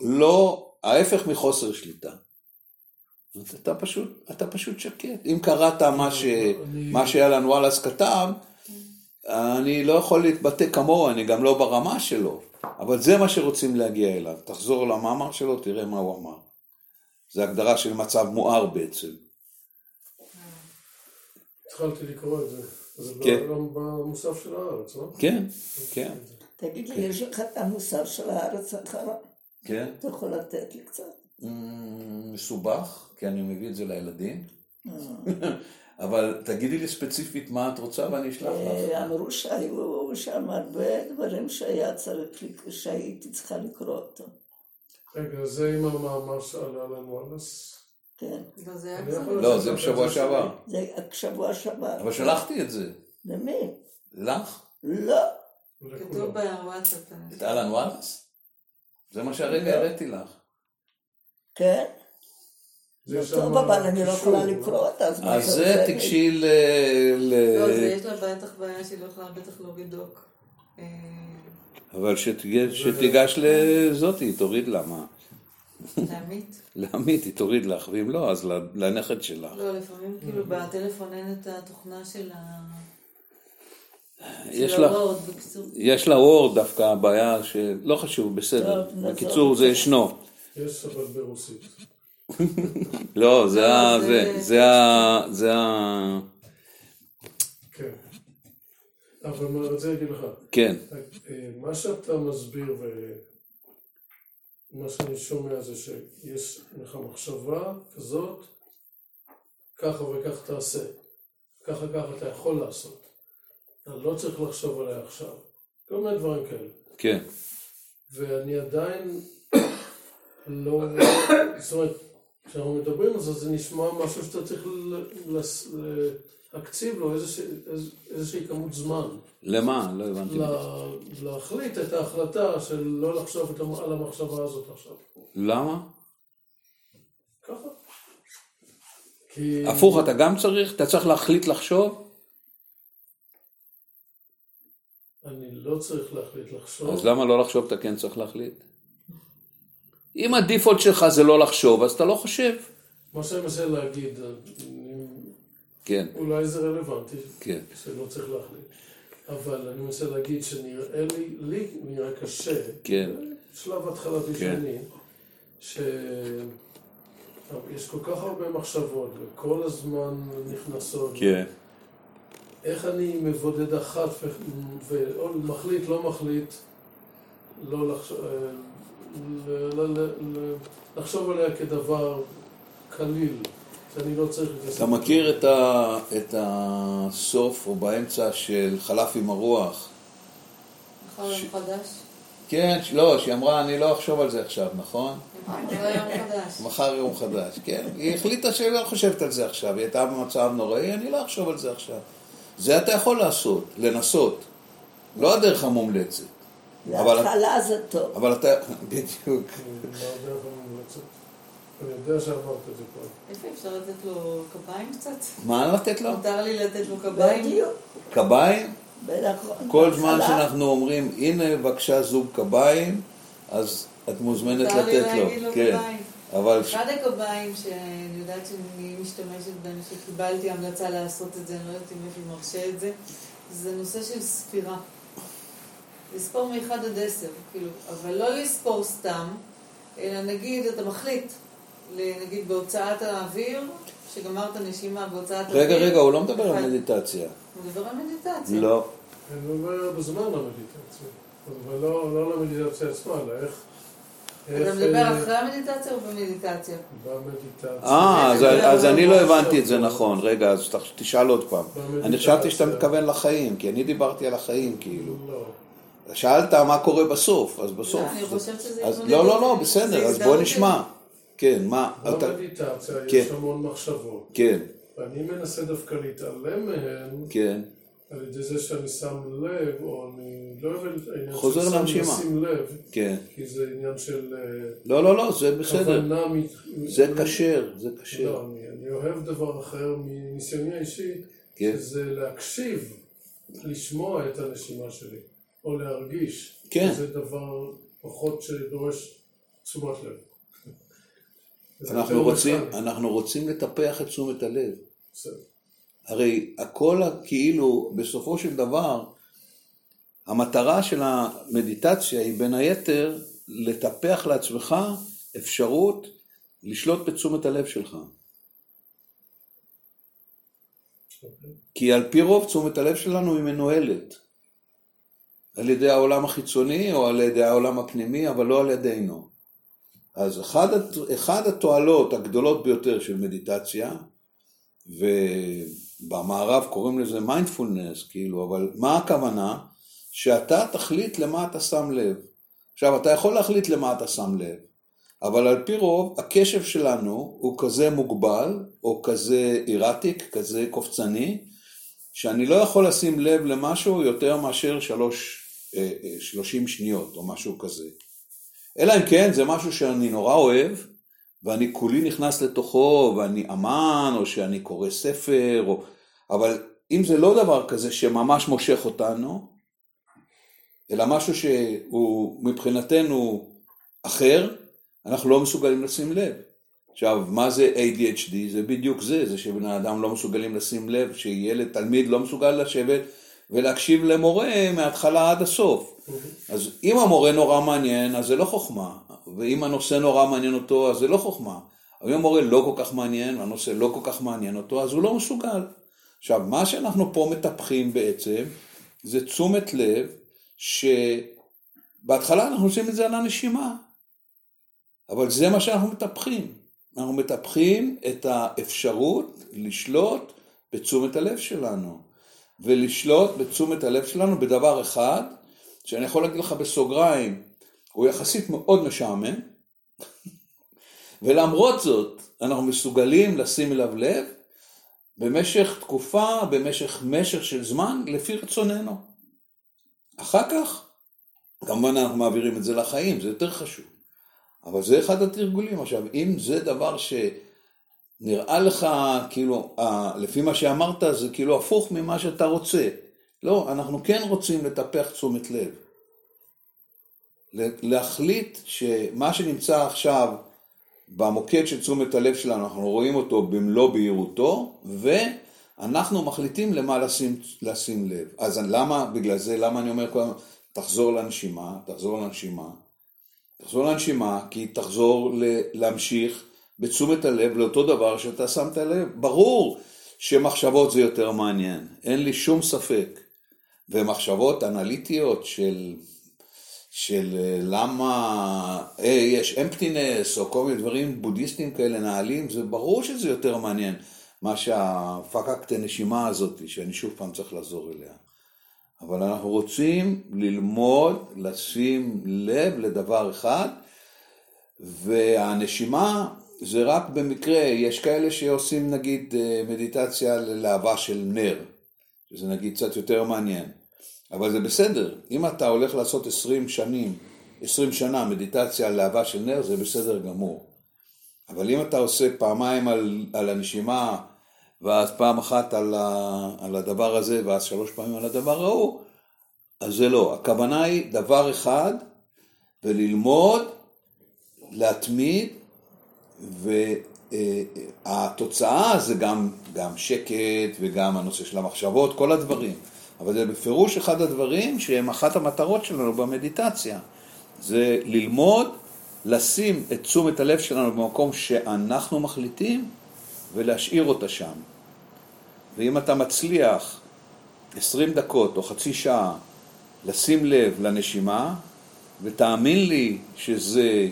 לא, ההפך מחוסר שליטה. אתה פשוט, אתה פשוט שקט. אם קראת מה, ש, אני- מה שאלן וואלאס כתב, אני לא יכול להתבטא כמוהו, אני גם לא ברמה שלו, אבל זה מה שרוצים להגיע אליו. תחזור למאמר שלו, תראה מה הוא אמר. זה הגדרה של מצב מואר בעצם. התחלתי לקרוא את זה. זה כן. לא במוסף של הארץ, לא? כן, כן, תגיד לי, יש לך את המוסר של הארץ האחרון? כן. אתה יכול לתת לי קצת? מסובך, כי אני מביא את זה לילדים, אה. אבל תגידי לי ספציפית מה את רוצה ואני אשלח לך. אה, אמרו שהיו שם הרבה דברים שהיה צריך, שהייתי צריכה לקרוא אותו. רגע, זה עם המאמר של אלן וואלאס. כן, לא, זה לא, בשבוע. שעבר. זה שבוע שעבר. אבל שלחתי את זה. למי? לך? לא. כתוב. בוואטסאפ. את אהלן וואלאס? זה מה שהרגע הראיתי לך. כן? זה טוב, שם אבל אני לא. יכולה לקרוא אותה, אז מה אז זה? תגשי ל... לא, יש לה בטח בעיה שהיא לא יכולה בטח להוריד דוק. אה, אבל שתיגש לזאתי, תוריד לה, מה? לעמית? לעמית, היא תוריד לך, ואם לא, אז לנכד שלך. לא, לפעמים כאילו בטלפון אין את התוכנה של ה... יש בקיצור. יש לה וורד דווקא, הבעיה שלא חשוב, בסדר. טוב, נעזוב. בקיצור, זה ישנו. יש אבל ברוסית. לא, זה לא, ה... זה- זה, זה ה... זה ה... כן. אבל מה אני רוצה להגיד לך, כן, אה, מה שאתה מסביר ומה שאני שומע זה שיש לך מחשבה כזאת, ככה וכך תעשה, ככה ככה אתה יכול לעשות. אתה לא צריך לחשוב עליה עכשיו. כל מיני דברים כאלה. כן. ואני עדיין לא... זאת אומרת, כשאנחנו מדברים על זה, זה נשמע משהו שאתה צריך להקציב לו איזושה- איז- איזושהי כמות זמן. למה? לא הבנתי. לה- להחליט את ההחלטה של לא לחשוב על המחשבה הזאת עכשיו. למה? ככה. כי... הפוך, אתה גם צריך? אתה צריך להחליט לחשוב? אני לא צריך להחליט לחשוב. אז למה לא לחשוב אתה כן צריך להחליט? אם הדיפולט שלך זה לא לחשוב, אז אתה לא חושב. מה שאני מנסה להגיד, כן, אולי זה רלוונטי, כן. שלא צריך להחליט. אבל אני מנסה להגיד שנראה לי, לי נראה קשה, כן. שלב התחלתי כן. שני, שיש כל כך הרבה מחשבות וכל הזמן נכנסות. כן. איך אני מבודד אחת ומחליט, לא מחליט, לא לחשוב, אה, לחשוב עליה כדבר קליל, שאני לא צריך להתעסק אתה מכיר את, ה, את הסוף או באמצע של חלף עם הרוח? מחר יום חדש? כן, לא, שהיא אמרה, אני לא אחשוב על זה עכשיו, נכון? יום חדש. מחר יום חדש, כן. היא החליטה שהיא לא חושבת על זה עכשיו, היא הייתה במצב נוראי, אני לא אחשוב על זה עכשיו. זה אתה יכול לעשות, לנסות. לא הדרך המומלצת. אבל- להתחלה זה טוב. אבל אתה, בדיוק. המומלצת? אני יודע שאמרת את זה כבר. איפה אפשר לתת לו קביים קצת? מה לתת לו? מותר לי לתת לו קביים? בדיוק. קביים? כל זמן שאנחנו אומרים, הנה בבקשה זוג קביים, אז את מוזמנת מותר לי לתת לו. להגיד לו כן. קביים. אבל אחד הקביים שאני יודעת שאני משתמשת בהם, שקיבלתי המלצה לעשות את זה, אני לא יודעת אם אפי מרשה את זה, זה נושא של ספירה. לספור מ-1 עד 10, כאילו, אבל לא לספור סתם, אלא נגיד, אתה מחליט, נגיד בהוצאת האוויר, שגמרת נשימה בהוצאת האוויר. רגע, רגע, הוא לא מדבר על. מדיטציה. הוא מדבר על מדיטציה. לא. אני אומר בזמן למדיטציה, אבל לא לא למדיטציה עצמה, אלא איך... אתה מדבר אה, אחרי המדיטציה או במדיטציה? במדיטציה. אה, אז- אני לא הבנתי את זה לא. נכון. רגע, אז תשאל עוד פעם. אני חשבתי שאתה מתכוון לחיים, כי אני דיברתי על החיים, כאילו. לא. שאלת מה קורה בסוף, אז בסוף. לא, אני חושבת שזה. לא, לא, לא, בסדר, אז בוא נשמע. כן, מה? אתה... במדיטציה כן. יש המון מחשבות, כן, ואני מנסה דווקא להתעלם מהן כן. על ידי זה שאני שם לב, או אני לא אוהב את העניין חוזר של שם לנשימה. לשים לב, כן. כי זה עניין של אה, לא, לא, לא, זה בסדר. מ... זה כשר, זה כשר. לא, אני, אני אוהב דבר אחר מניסיוני האישי, כן. שזה להקשיב, לשמוע את הנשימה שלי, או להרגיש. כן. זה דבר פחות שדורש תשומת לב. אנחנו רוצים. אנחנו רוצים לטפח את תשומת הלב. בסדר. הרי הכל כאילו, בסופו של דבר, המטרה של המדיטציה היא בין היתר לטפח לעצמך אפשרות לשלוט בתשומת הלב שלך. כי על פי רוב תשומת הלב שלנו היא מנוהלת. על ידי העולם החיצוני או על ידי העולם הפנימי, אבל לא על ידינו. אז אחד, אחד התועלות הגדולות ביותר של מדיטציה, ובמערב קוראים לזה מיינדפולנס, כאילו, אבל מה הכוונה? שאתה תחליט למה אתה שם לב. עכשיו, אתה יכול להחליט למה אתה שם לב, אבל על פי רוב, הקשב שלנו הוא כזה מוגבל, או כזה אירטיק, כזה קופצני, שאני לא יכול לשים לב למשהו יותר מאשר שלוש, אה, אה, שלושים שניות, או משהו כזה. אלא אם כן, זה משהו שאני נורא אוהב, ואני כולי נכנס לתוכו, ואני אמן, או שאני קורא ספר, או... אבל אם זה לא דבר כזה שממש מושך אותנו, אלא משהו שהוא מבחינתנו אחר, אנחנו לא מסוגלים לשים לב. עכשיו, מה זה ADHD? זה בדיוק זה, זה שבני אדם לא מסוגלים לשים לב, שילד, תלמיד לא מסוגל לשבת ולהקשיב למורה מההתחלה עד הסוף. אז אם המורה נורא מעניין, אז זה לא חוכמה, ואם הנושא נורא מעניין אותו, אז זה לא חוכמה. אבל אם המורה לא כל כך מעניין, הנושא לא כל כך מעניין אותו, אז הוא לא מסוגל. עכשיו, מה שאנחנו פה מטפחים בעצם, זה תשומת לב, שבהתחלה אנחנו עושים את זה על הנשימה, אבל זה מה שאנחנו מטפחים. אנחנו מטפחים את האפשרות לשלוט בתשומת הלב שלנו, ולשלוט בתשומת הלב שלנו בדבר אחד, שאני יכול להגיד לך בסוגריים, הוא יחסית מאוד משעמם, ולמרות זאת אנחנו מסוגלים לשים אליו לב במשך תקופה, במשך משך של זמן, לפי רצוננו. אחר כך, כמובן אנחנו מעבירים את זה לחיים, זה יותר חשוב. אבל זה אחד התרגולים. עכשיו, אם זה דבר שנראה לך, כאילו, לפי מה שאמרת, זה כאילו הפוך ממה שאתה רוצה. לא, אנחנו כן רוצים לטפח תשומת לב. להחליט שמה שנמצא עכשיו במוקד של תשומת הלב שלנו, אנחנו רואים אותו במלוא בהירותו, ואנחנו מחליטים למה לשים, לשים לב. אז למה, בגלל זה, למה אני אומר כל הזמן, תחזור לנשימה, תחזור לנשימה. תחזור לנשימה, כי תחזור להמשיך בתשומת הלב לאותו דבר שאתה שמת לב. ברור שמחשבות זה יותר מעניין, אין לי שום ספק. ומחשבות אנליטיות של, של למה אה, יש אמפטינס או כל מיני דברים בודהיסטיים כאלה נעלים, זה ברור שזה יותר מעניין מה שהפקקת הנשימה הזאת, שאני שוב פעם צריך לחזור אליה. אבל אנחנו רוצים ללמוד, לשים לב לדבר אחד, והנשימה זה רק במקרה, יש כאלה שעושים נגיד אה, מדיטציה ללהבה של נר, שזה נגיד קצת יותר מעניין, אבל זה בסדר, אם אתה הולך לעשות עשרים שנים, עשרים שנה מדיטציה על להבה של נר, זה בסדר גמור. אבל אם אתה עושה פעמיים על, על הנשימה ואז פעם אחת על, ה, על הדבר הזה, ואז שלוש פעמים על הדבר ההוא, אז זה לא. הכוונה היא דבר אחד, וללמוד, להתמיד, והתוצאה זה גם, גם שקט וגם הנושא של המחשבות, כל הדברים. אבל זה בפירוש אחד הדברים שהם אחת המטרות שלנו במדיטציה. זה ללמוד, לשים את תשומת הלב שלנו במקום שאנחנו מחליטים ולהשאיר אותה שם. ואם אתה מצליח 20 דקות או חצי שעה לשים לב לנשימה, ותאמין לי שזה,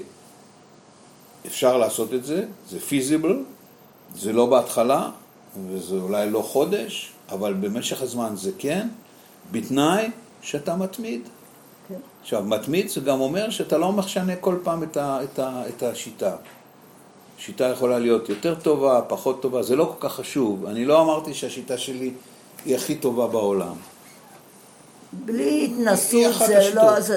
אפשר לעשות את זה, זה פיזיבל, זה לא בהתחלה, וזה אולי לא חודש, אבל במשך הזמן זה כן, בתנאי שאתה מתמיד. כן. עכשיו, מתמיד זה גם אומר שאתה לא משנה כל פעם את, ה, את, ה, את השיטה. שיטה יכולה להיות יותר טובה, פחות טובה, זה לא כל כך חשוב. אני לא אמרתי שהשיטה שלי היא הכי טובה בעולם. בלי התנסות זה לא, אז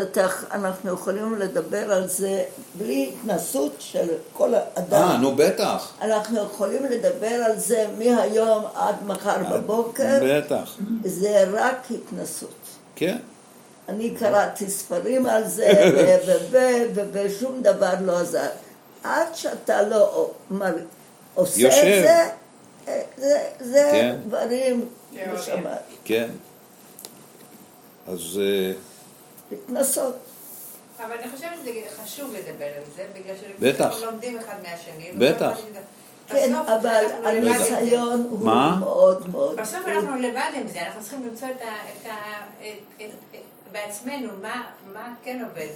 אנחנו יכולים לדבר על זה בלי התנסות של כל אדם. אה, נו בטח. אנחנו יכולים לדבר על זה מהיום עד מחר בבוקר. בטח. זה רק התנסות. כן. אני קראתי ספרים על זה, ושום דבר לא עזר. עד שאתה לא עושה יושב. את זה, זה, זה כן. דברים. כן. אז... אה, להתנסות. אבל אני חושבת שזה חשוב לדבר על זה, בגלל שאנחנו לומדים אחד מהשני. בטח. כן, אבל הניסיון הוא מאוד מאוד... בסוף אנחנו לבד עם זה, אנחנו צריכים למצוא את ה... בעצמנו, מה כן עובד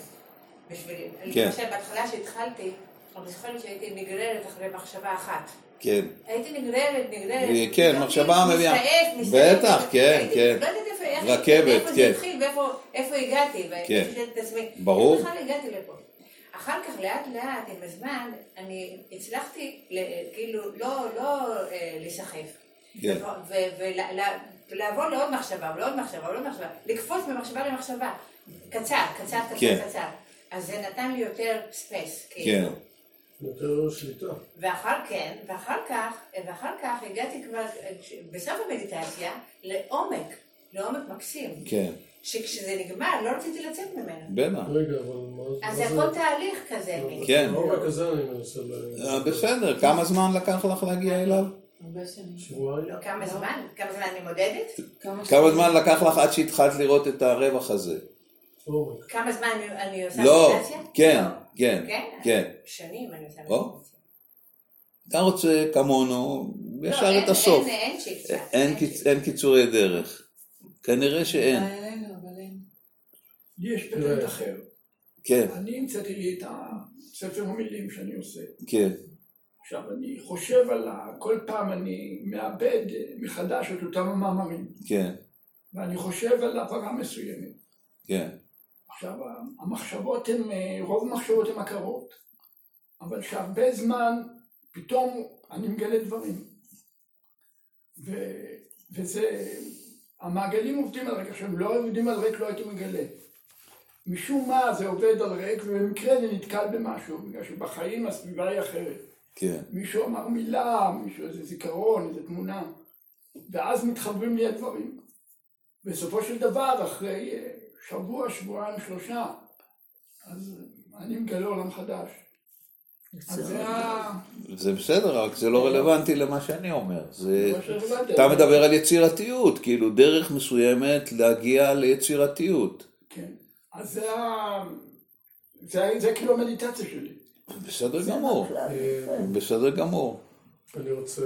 בשבילי. כן. אני חושבת, בהתחלה שהתחלתי, אני זוכרת שהייתי נגררת אחרי מחשבה אחת. כן. הייתי נגררת, נגררת. כן, מחשבה מביאה. בטח, כן, כן. לא יודעת איפה, רכבת, איפה זה התחיל ואיפה הגעתי. כן. ברור. איך הגעתי לפה. אחר כך לאט לאט, עם הזמן, אני הצלחתי, כאילו, לא, לא אה, להיסחף. כן. ולעבור לעוד מחשבה, ולעוד מחשבה, ולעוד מחשבה. לקפוץ ממחשבה למחשבה. קצר, קצר, קצר, כן. קצר. אז זה נתן לי יותר space, כאילו. יותר שליטה. ואחר כן, ואחר כך, ואחר כך הגעתי כבר, בסוף המדיטציה, לעומק, לעומק מקסים. כן, שכשזה נגמר, לא רציתי לצאת ממנו. בטח. רגע, אבל מה אז מה זה הכל תהליך כזה. כן. העומק הזה אני מנסה ל... אה, בסדר, כמה זמן לקח לך להגיע אליו? הרבה שנים. שבועיים? לא, כמה זמן? כמה זמן אני מודדת? כמה זמן לקח לך עד שהתחלת לראות את הרווח הזה? כמה זמן אני- אני עושה לא, מדיטציה? כן, לא. כן, כן? כן. שנים אני עושה. מדיטציה. אתה רוצה כמונו, לא, ישר אין- את הסוף. אין- אין קיצורי דרך. כנראה שאין. יש פטנט תראה. אחר. כן, אני המצאתי לי את הספר המילים שאני עושה. כן, עכשיו אני חושב על ה... כל פעם אני מאבד מחדש את אותם המאמרים. כן, ואני חושב על הבהרה מסוימת. כן, עכשיו, המחשבות הן, רוב המחשבות הן עקרות, אבל שהרבה זמן פתאום אני מגלה דברים. ו, וזה, המעגלים עובדים על ריק, עכשיו אם לא עובדים על ריק לא הייתי מגלה. משום מה זה עובד על ריק, ובמקרה זה נתקל במשהו, בגלל שבחיים הסביבה היא אחרת. כן, מישהו אמר מילה, מישהו איזה זיכרון, איזה תמונה, ואז מתחברים לי הדברים. בסופו של דבר, אחרי אה, שבוע, שבועיים, שלושה, אז אני מגלה עולם חדש. אז זה בסדר, רק זה לא רלוונטי למה שאני אומר. זה... אתה מדבר על יצירתיות, כאילו דרך מסוימת להגיע ליצירתיות. כן. אז זה. זה, זה כאילו המדיטציה שלי. בסדר גמור, בסדר גמור. אני רוצה...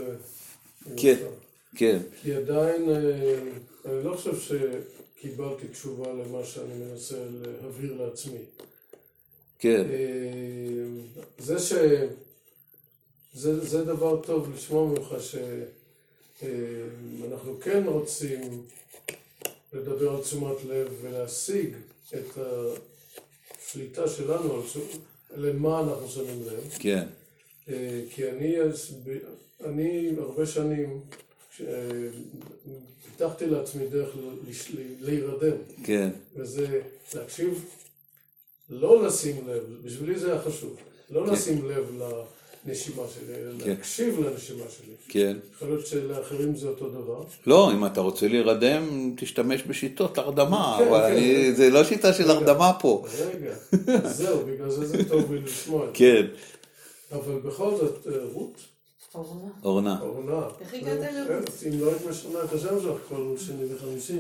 כן. כן, כי עדיין, אה, אני לא חושב שקיבלתי תשובה למה שאני מנסה להבהיר לעצמי. כן, אה, זה ש... זה, זה דבר טוב לשמוע ממך שאנחנו כן רוצים לדבר על תשומת לב ולהשיג את השליטה שלנו על שום, למה אנחנו שמים לב. כן, אה, כי אני, אני הרבה שנים אה, פיתחתי לעצמי דרך להירדם, כן, וזה להקשיב, לא לשים לב, בשבילי זה היה חשוב, לא כן. לשים לב לנשימה שלי, אלא כן. להקשיב לנשימה שלי. כן. יכול להיות שלאחרים זה אותו דבר. לא, אם אתה רוצה להירדם, תשתמש בשיטות הרדמה, כן, אבל כן. אני, זה לא שיטה של הרדמה פה. רגע, זהו, בגלל זה זה טוב לי לשמוע. כן, אבל בכל זאת, אה, רות, אורנה. אורנה. איך הגעת לרות? אה, אם לא היית משנה את השם שלך כל שני וחמישי,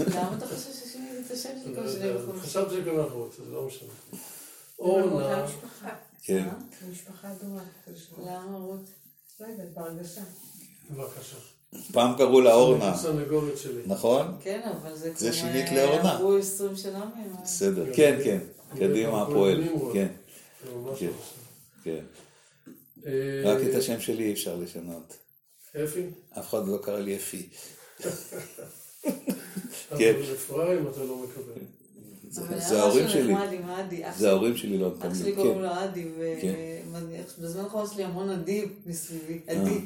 למה אתה חושב ששינית את השם שלי כל שני וחמישי? חשבתי שגם אנחנו רוצים, זה לא משנה. אורנה. כן. משפחה דומה. למה רות? לא יודעת, בהרגשה. בבקשה. פעם קראו לה אורנה. נכון? כן, אבל זה זה כבר, שינית אה, לאורנה. עברו 20 שנה מהם. בסדר, כן, כן, קדימה הפועל, כן, זה כן. לא כן. בסדר. רק אה, את השם שלי אי אפשר לשנות. אפי? אף אחד לא קרא לי אפי. אבל כן. אפרים אתה לא מקבל. זה ההורים שלי, זה שלי- ההורים שלי לא אח שלי מקבלים, קוראים כן. לו עדי, כן. ובזמן האחרון יש לי המון עדי מסביבי, אה. עדי.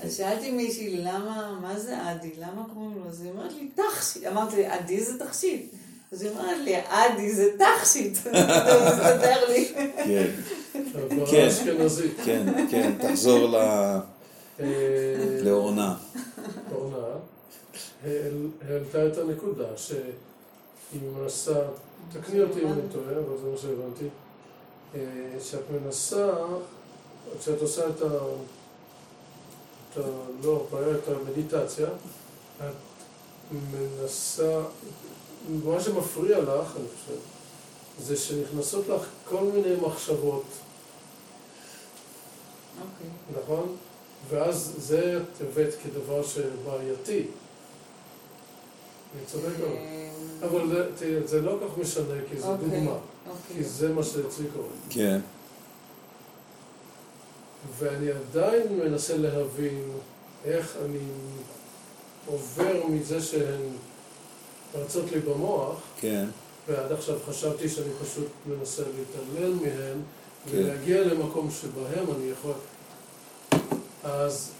אז שאלתי מישהי, למה, מה זה עדי? למה קוראים לו? אז היא אומרת לי, תכשיט. אמרתי לי, עדי זה תכשיט. אז היא אומרת לי, עדי זה תכשיט. זה מסתדר לי. כן, כן. כן, כן, תחזור ל- אה, לאורנה. אורנה העל- העלתה את הנקודה שהיא מנסה, תקני אותי אם אני טועה, אבל זה מה שהבנתי, אה, שאת מנסה, כשאת עושה. את ה... לא, את המדיטציה, את מנסה, מה שמפריע לך, אני חושב, זה שנכנסות לך כל מיני מחשבות, אוקיי. נכון? ואז זה את הבאת כדבר שבעייתי. אני צודק או לא? אה, אבל זה, תראה, זה לא כך משנה, כי זו אוקיי, דוגמה. אוקיי. כי זה מה שאצלי קורה. כן, ואני עדיין מנסה להבין איך אני עובר מזה שהן פרצות לי במוח, כן, ועד עכשיו חשבתי שאני פשוט מנסה להתעלל מהן, כן. ולהגיע למקום שבהם אני יכול... אז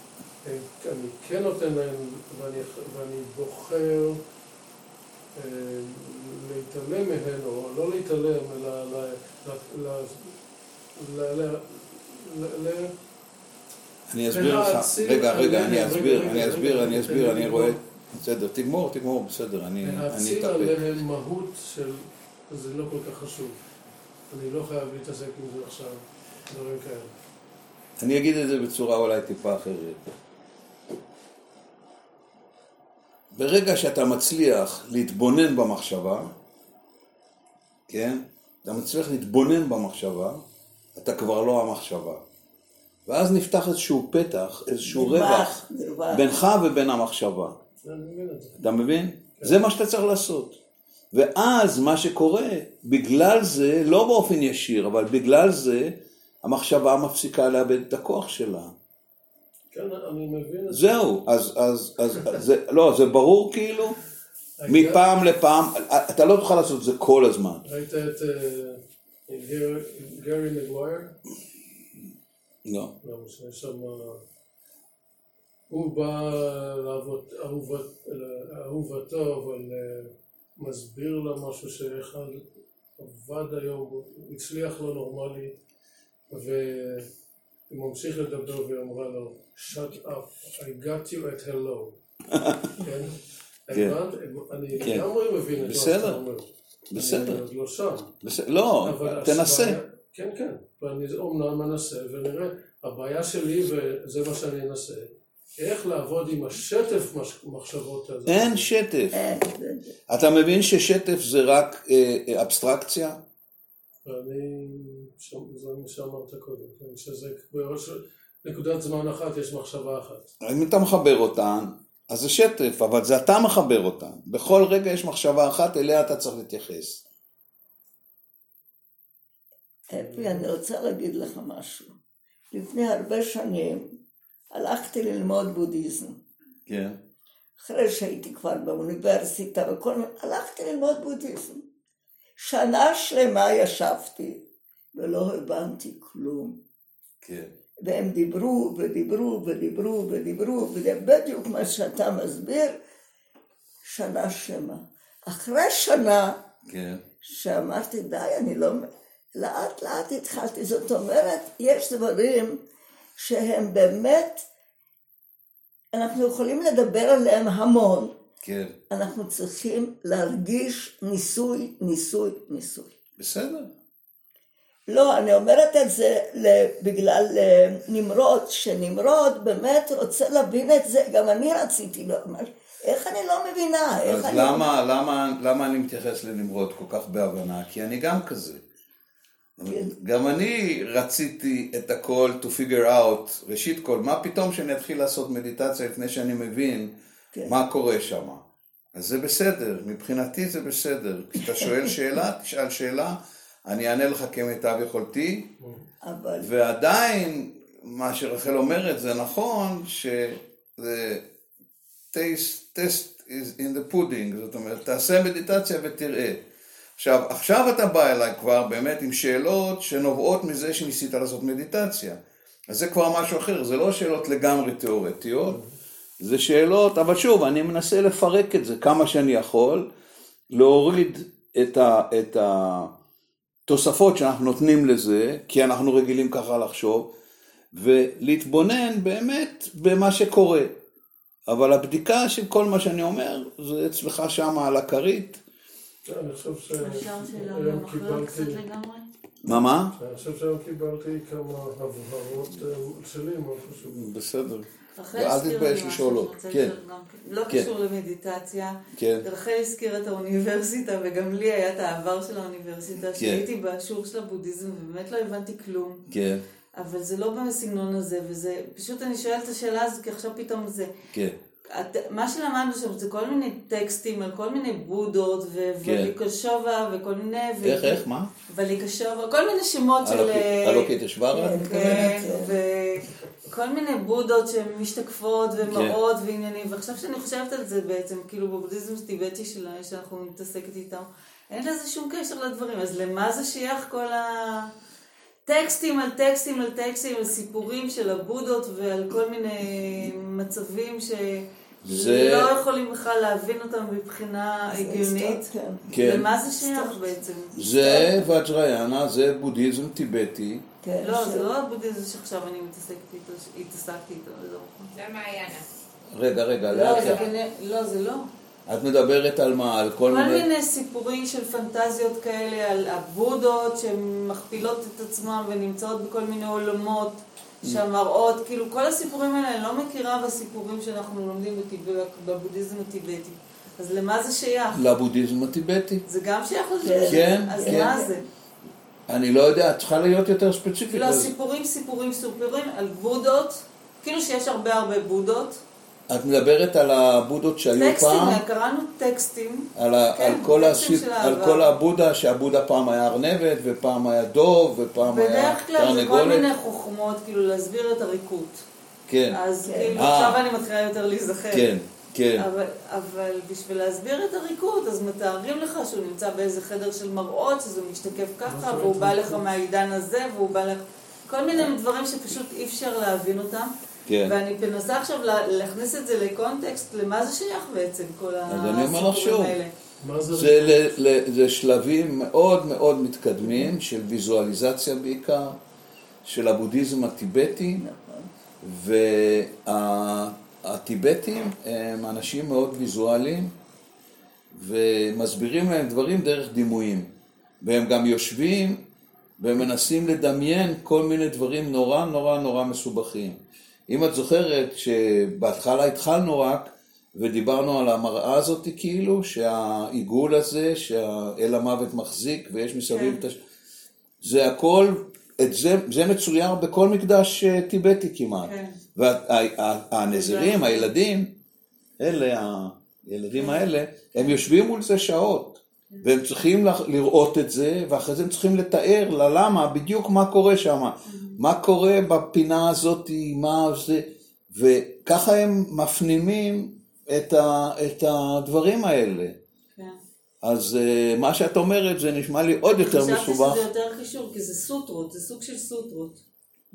אה, אני כן נותן להן, ואני, ואני בוחר אה, להתעלם מהן, או לא להתעלם, אלא ל- ל- ל- ל- ל- ל- ל- אני אסביר לך, רגע, רגע, אני אסביר, אני אסביר, אני אסביר, אני רואה. בסדר, תגמור, תגמור, בסדר, אני אתאפק. עליהם מהות של... זה לא כל כך חשוב. אני לא חייב להתעסק עם זה עכשיו, דברים כאלה. אני אגיד את זה בצורה אולי טיפה אחרת. ברגע שאתה מצליח להתבונן במחשבה, כן? אתה מצליח להתבונן במחשבה, אתה כבר לא המחשבה. ואז נפתח איזשהו פתח, איזשהו רווח. בינך ובין המחשבה. אתה מבין? זה מה שאתה צריך לעשות. ואז מה שקורה, בגלל זה, לא באופן ישיר, אבל בגלל זה, המחשבה מפסיקה לאבד את הכוח שלה. כן, אני מבין. זהו, אז, אז, אז, זה, לא, זה ברור כאילו, מפעם לפעם, אתה לא תוכל לעשות את זה כל הזמן. ראית את אה, גר- גרי מגווייר? לא. לא משנה, שם... הוא בא לאהובתו, אבל אה, מסביר לה משהו שאחד עבד היום, הוא הצליח לא נורמלי, והוא ממשיך לדבר והיא אמרה לו, shut up, I got you at hello. כן? כן. הבנת? אני כן. לגמרי מבין את מה. שאתה אומר. בסדר. אני עוד לא שם. לא, תנסה. כן, כן, ואני אומנם מנסה, ונראה, הבעיה שלי, וזה מה שאני אנסה, איך לעבוד עם השטף מחשבות הזה. אין שטף. אתה מבין ששטף זה רק אה, אה, אבסטרקציה? ואני, שם- זה מה שאמרת קודם, כן, שזה בראש, נקודת זמן אחת יש מחשבה אחת. אם אתה מחבר אותן, אז זה שטף, אבל זה אתה מחבר אותן. בכל רגע יש מחשבה אחת, אליה אתה צריך להתייחס. אפי, אני רוצה להגיד לך משהו. לפני הרבה שנים הלכתי ללמוד בודהיזם. כן. אחרי שהייתי כבר באוניברסיטה וכל מיני, הלכתי ללמוד בודהיזם. שנה שלמה ישבתי ולא הבנתי כלום. כן. והם דיברו ודיברו ודיברו ודיברו, וזה בדיוק מה שאתה מסביר, שנה שלמה. אחרי שנה כן. שאמרתי, די, אני לא... לאט לאט התחלתי, זאת אומרת, יש דברים שהם באמת, אנחנו יכולים לדבר עליהם המון, כן. אנחנו צריכים להרגיש ניסוי, ניסוי, ניסוי. בסדר. לא, אני אומרת את זה בגלל אה, נמרוד, שנמרוד באמת רוצה להבין את זה, גם אני רציתי לומר, איך אני לא מבינה, איך אז אני... למה, למה, למה אני מתייחס לנמרוד כל כך בהבנה? כי אני גם כזה. גם אני רציתי את הכל to figure out, ראשית כל, מה פתאום שאני אתחיל לעשות מדיטציה לפני שאני מבין כן. מה קורה שם. אז זה בסדר, מבחינתי זה בסדר. כשאתה שואל שאלה, תשאל שאלה, אני אענה לך כמיטב יכולתי, אבל ועדיין, מה שרחל אומרת זה נכון, שזה taste, test is in the pudding, זאת אומרת, תעשה מדיטציה ותראה. עכשיו, עכשיו אתה בא אליי כבר באמת עם שאלות שנובעות מזה שניסית לעשות מדיטציה. אז זה כבר משהו אחר, זה לא שאלות לגמרי תיאורטיות, זה שאלות, אבל שוב, אני מנסה לפרק את זה כמה שאני יכול, להוריד את, ה, את התוספות שאנחנו נותנים לזה, כי אנחנו רגילים ככה לחשוב, ולהתבונן באמת במה שקורה. אבל הבדיקה של כל מה שאני אומר, זה אצלך שם על הכרית. אני חושב ש... אפשר שאלה היום גם אחרת קצת קיבלתי... מה מה? אני חושב שהיום קיבלתי כמה הבהרות אה, שלי מאוד חשובות. בסדר. ואל תתבייש לשאול עוד. כן. כן. לא כן. קשור למדיטציה. כן. רחל הזכירה את האוניברסיטה, וגם לי היה את העבר של האוניברסיטה, שהייתי בשיעור של הבודהיזם, ובאמת לא הבנתי כלום. כן, אבל זה לא בסגנון הזה, וזה, פשוט אני שואלת את השאלה הזאת, כי עכשיו פתאום זה, כן. את, מה שלמדנו שם זה כל מיני טקסטים על כל מיני בודות, ו- כן. וכל מיני... ו- איך, איך, מה? וליקשובה, כל מיני שמות של... אה, הלוקיטשוורה? את כן, מתכוונת? וכל מיני בודות שהן משתקפות ומראות ועניינים, ועכשיו שאני חושבת על זה בעצם, כאילו בבודהיזם הטיבטי שלה, שאנחנו מתעסקת איתם, אין לזה שום קשר לדברים, אז למה זה שייך כל ה... טקסטים על טקסטים על טקסטים, על סיפורים של הבודות ועל כל מיני מצבים זה- שלא יכולים בכלל להבין אותם מבחינה הגיונית. כן. כן. למה זה שייך בעצם? זה וג'ריאנה, זה בודהיזם טיבטי, כן, לא, ש- זה לא הבודהיזם שעכשיו אני מתעסקת איתו, התעסקתי איתו. זה לא. זה המעיינה. רגע, רגע, לא, לאט זה לאט. לא, זה לא. את מדברת על מה? על כל כל מיני... מיני סיפורים של פנטזיות כאלה על הבודות שמכפילות את עצמם ונמצאות בכל מיני עולמות שהמראות, כאילו כל הסיפורים האלה אני לא מכירה בסיפורים שאנחנו לומדים בטיב- בבודהיזם הטיבטי. אז למה זה שייך? לבודהיזם הטיבטי. זה גם שייך לזה? כן. כן, אז כן. מה זה? אני לא יודע, את צריכה להיות יותר ספציפית. הסיפורים, סיפורים, סיפורים על בודות, כאילו שיש הרבה הרבה בודות. את מדברת על הבודות שהיו טקסטים, פעם? קראנו טקסטים. על, ה, כן, על, כל טקסטים הסיפ... של על. כל הבודה, שהבודה פעם היה ארנבת, ופעם היה דוב, ופעם היה בדרך כלל זה כל תרנגולת. מיני חוכמות, כאילו להסביר את הריקות. כן, אז כן. כאילו אה. עכשיו אני מתחילה יותר להיזכר. כן, כן. אבל, אבל בשביל להסביר את הריקוד, אז מתארים לך שהוא נמצא באיזה חדר של מראות, שזה משתקף ככה, והוא בא לך מהעידן הזה, והוא בא לך... כל מיני דברים שפשוט אי אפשר להבין אותם. כן. ואני מנסה עכשיו לה- להכניס את זה לקונטקסט, למה זה שייך בעצם, כל אז אני אומר לך שוב. הסיפורים האלה. זה? זה, ל, ל, זה שלבים מאוד מאוד מתקדמים של ויזואליזציה בעיקר, של הבודהיזם הטיבטי, נכון. והטיבטים הם אנשים מאוד ויזואליים, ומסבירים להם דברים דרך דימויים. והם גם יושבים ומנסים לדמיין כל מיני דברים נורא נורא נורא מסובכים. אם את זוכרת שבהתחלה התחלנו רק ודיברנו על המראה הזאת כאילו, שהעיגול הזה, שהאל המוות מחזיק ויש מסביב כן. את הש... זה הכל, את זה, זה מצויר בכל מקדש אה, טיבטי כמעט. כן. והנזירים, הילדים, אלה, הילדים האלה, הם יושבים מול זה שעות. והם צריכים לראות את זה, ואחרי זה הם צריכים לתאר ללמה, בדיוק מה קורה שם, מה קורה בפינה הזאת, מה זה, וככה הם מפנימים את, ה, את הדברים האלה. כן. אז אה, מה שאת אומרת זה נשמע לי עוד יותר מסובך. חשבתי שזה יותר קישור, כי זה סוטרות, זה סוג של סוטרות.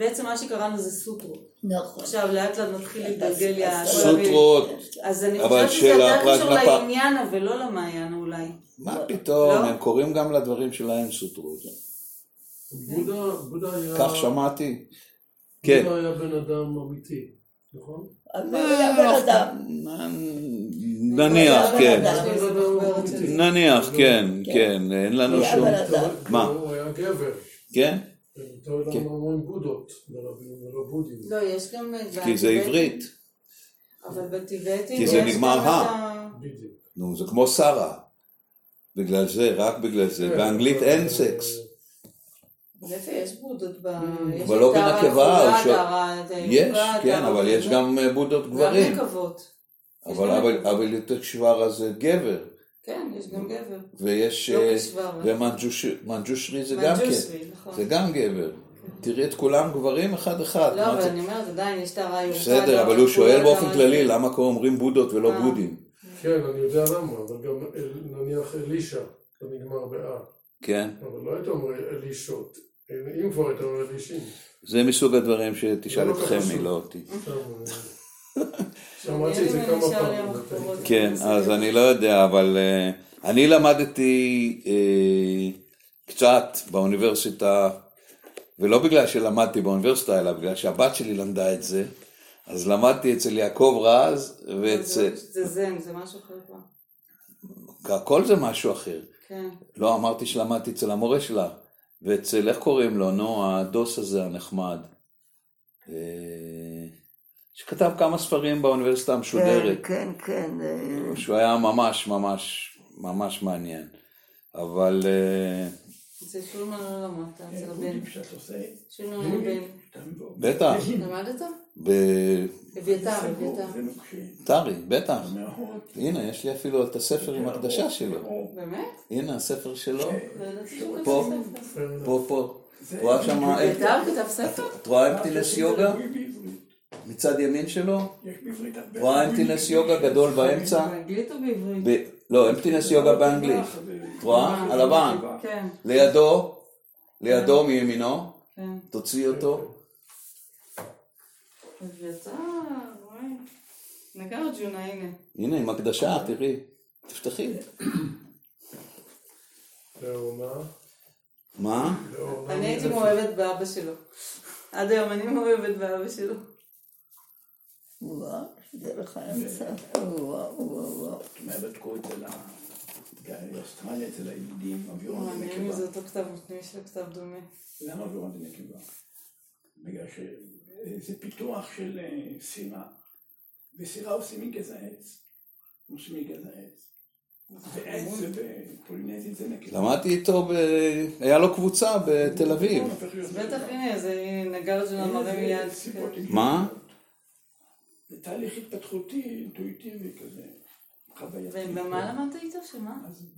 בעצם מה שקראנו זה סוטרות. נכון. עכשיו לאט לאט מתחיל להתגלגל לי סוטרות. אז אני חושבת שזה יותר קשור לעניינה ולא למעיינה אולי. מה פתאום, לא? הם קוראים גם לדברים שלהם סוטרות. בודה, בודה היה... כך שמעתי. כן. בודה היה בן אדם אמיתי, נכון? אבל הוא היה בן אדם. נניח, כן. נניח, כן, כן. כן, אין לנו שום... מה? הוא היה גבר. כן? אותו כן. למה אומרים בודות, ולא ולא בודים. לא, יש גם... כי זה עברית. אבל בטיבטים כי זה נגמר ה. נו, זה כמו שרה. בגלל זה, רק בגלל זה. כן, באנגלית אבל- אין סקס. איפה יש בודות ב... יש אבל לא טהרה- את יש, כן, טהרה אבל יש. גם אה, בודות גם גברים. אבל גם אבל- נקבות. אבל יותר שווארה זה גבר. כן, יש גם גבר. ויש... לא אה, כשווארה. ומנג'ושרי זה גם כן. נכון. זה גם גבר. תראי את כולם גברים אחד אחד. לא, אבל זה- אני אומרת, עדיין יש טהרה ירוקה. בסדר, אבל הוא שואל באופן כללי למה קוראים אומרים בודות ולא אה. בודים. כן, אני יודע למה, אבל גם נניח אלישע, זה נגמר באה. כן? אבל לא היית אומר אלישות. אם כבר היית אומר אלישים. זה מסוג הדברים שתשאל את לא חמי, חשוב. לא אותי. שמעתי את זה כמה פעמים. כן, אז אני לא יודע, אבל אה, אני למדתי אה, קצת באוניברסיטה, ולא בגלל שלמדתי באוניברסיטה, אלא בגלל שהבת שלי למדה את זה, אז למדתי אצל יעקב רז, ואצל... זה- זה זן, זה משהו אחר כבר. הכל זה משהו אחר. כן. לא, אמרתי שלמדתי אצל המורה שלה, ואצל, איך קוראים לו, נו, הדוס הזה הנחמד, אה, שכתב כמה ספרים באוניברסיטה המשודרת. כן, כן, כן. אה, שהוא היה ממש ממש ממש מעניין. אבל אה, אצל שולמן לא למדת, אצל הבן. בודים שאת עושה, שולמן. תעבור. בטח, למדת? אביתר, אביתר. זה נוקשה. בטח. הנה, יש לי אפילו את הספר עם הקדשה שלו. באמת? הנה, הספר שלו. לא שהוא כתב פה. פה, פה. את רואה שם, אביתר כתב ספר? את רואה אמפטינס יוגה? מצד ימין שלו? יש בעברית הרבה. את רואה אמפטינס יוגה גדול באמצע? באנגלית או בעברית? לא, אמפטינס יוגה באנגלית. את רואה? הלבן. כן, לידו, לידו מימינו, כן. תוציאי אותו. נגרג'ונה, הנה. הנה, עם הקדשה, תראי. תפתחי. מה? אני הייתי מאוהבת באבא שלו. עד היום אני מאוהבת באבא שלו. וואו, דרך האמצע. וואו, וואו, וואו. מה בדקו אצל ה... באוסטרליה, אצל היהודים, אווירון מעניין אם ונקבה. זה אותו כתב, יש לו כתב דומה. למה אווירון ונקבה? בגלל שזה פיתוח של אה, סירה, וסירה עושים מגזע עץ. עושים מגזע עץ. ועץ זה בפולינזית זה נקבה. למדתי איתו. היה לו קבוצה בתל אביב. בטח. הנה, זה מראה לזה מיד. כן. מה? זה תהליך התפתחותי, אינטואיטיבי כזה. ובמה למדת איתו? שמה?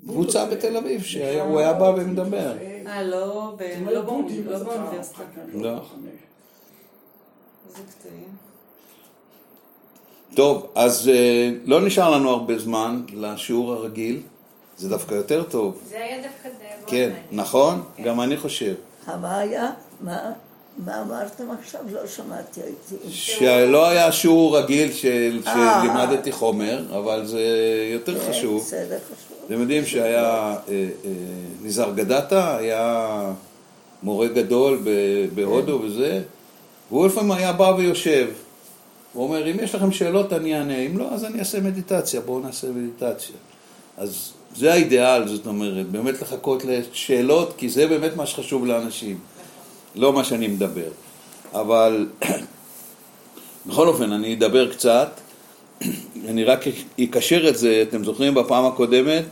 קבוצה בתל אביב, שהוא היה בא ומדבר. אה, לא זה לא באוניברסיטה. לא באוניברסיטה. לא. איזה קטעים. טוב, אז אה, לא נשאר לנו הרבה זמן לשיעור הרגיל, זה דווקא יותר טוב. זה היה דווקא מאוד כן. נכון? גם אני חושב. היה? מה? מה אמרתם עכשיו? לא שמעתי, הייתי... שלא היה שיעור רגיל של- אה. שלימדתי חומר, אבל זה יותר כן, חשוב. בסדר, חשוב. אתם יודעים שהיה אה, אה, ניזהר גדתה, היה מורה גדול בהודו וזה, והוא לפעמים היה בא ויושב. הוא אומר, אם יש לכם שאלות אני אענה, אם לא, אז אני אעשה מדיטציה, בואו נעשה מדיטציה. אז זה האידיאל, זאת אומרת, באמת לחכות לשאלות, כי זה באמת מה שחשוב לאנשים, לא מה שאני מדבר. אבל בכל אופן, אני אדבר קצת. אני רק אקשר את זה, אתם זוכרים בפעם הקודמת,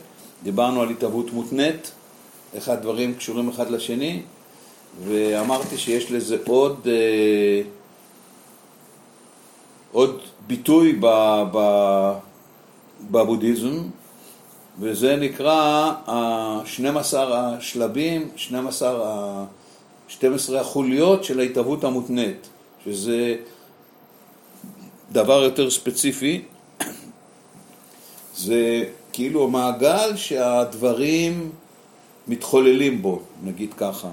דיברנו על התהוות מותנית, איך הדברים קשורים אחד לשני, ואמרתי שיש לזה עוד, אה, עוד ביטוי בבודהיזם, וזה נקרא ה-12 השלבים, 12, ה- 12 החוליות של ההתהוות המותנית, שזה דבר יותר ספציפי, זה כאילו המעגל שהדברים מתחוללים בו, נגיד ככה.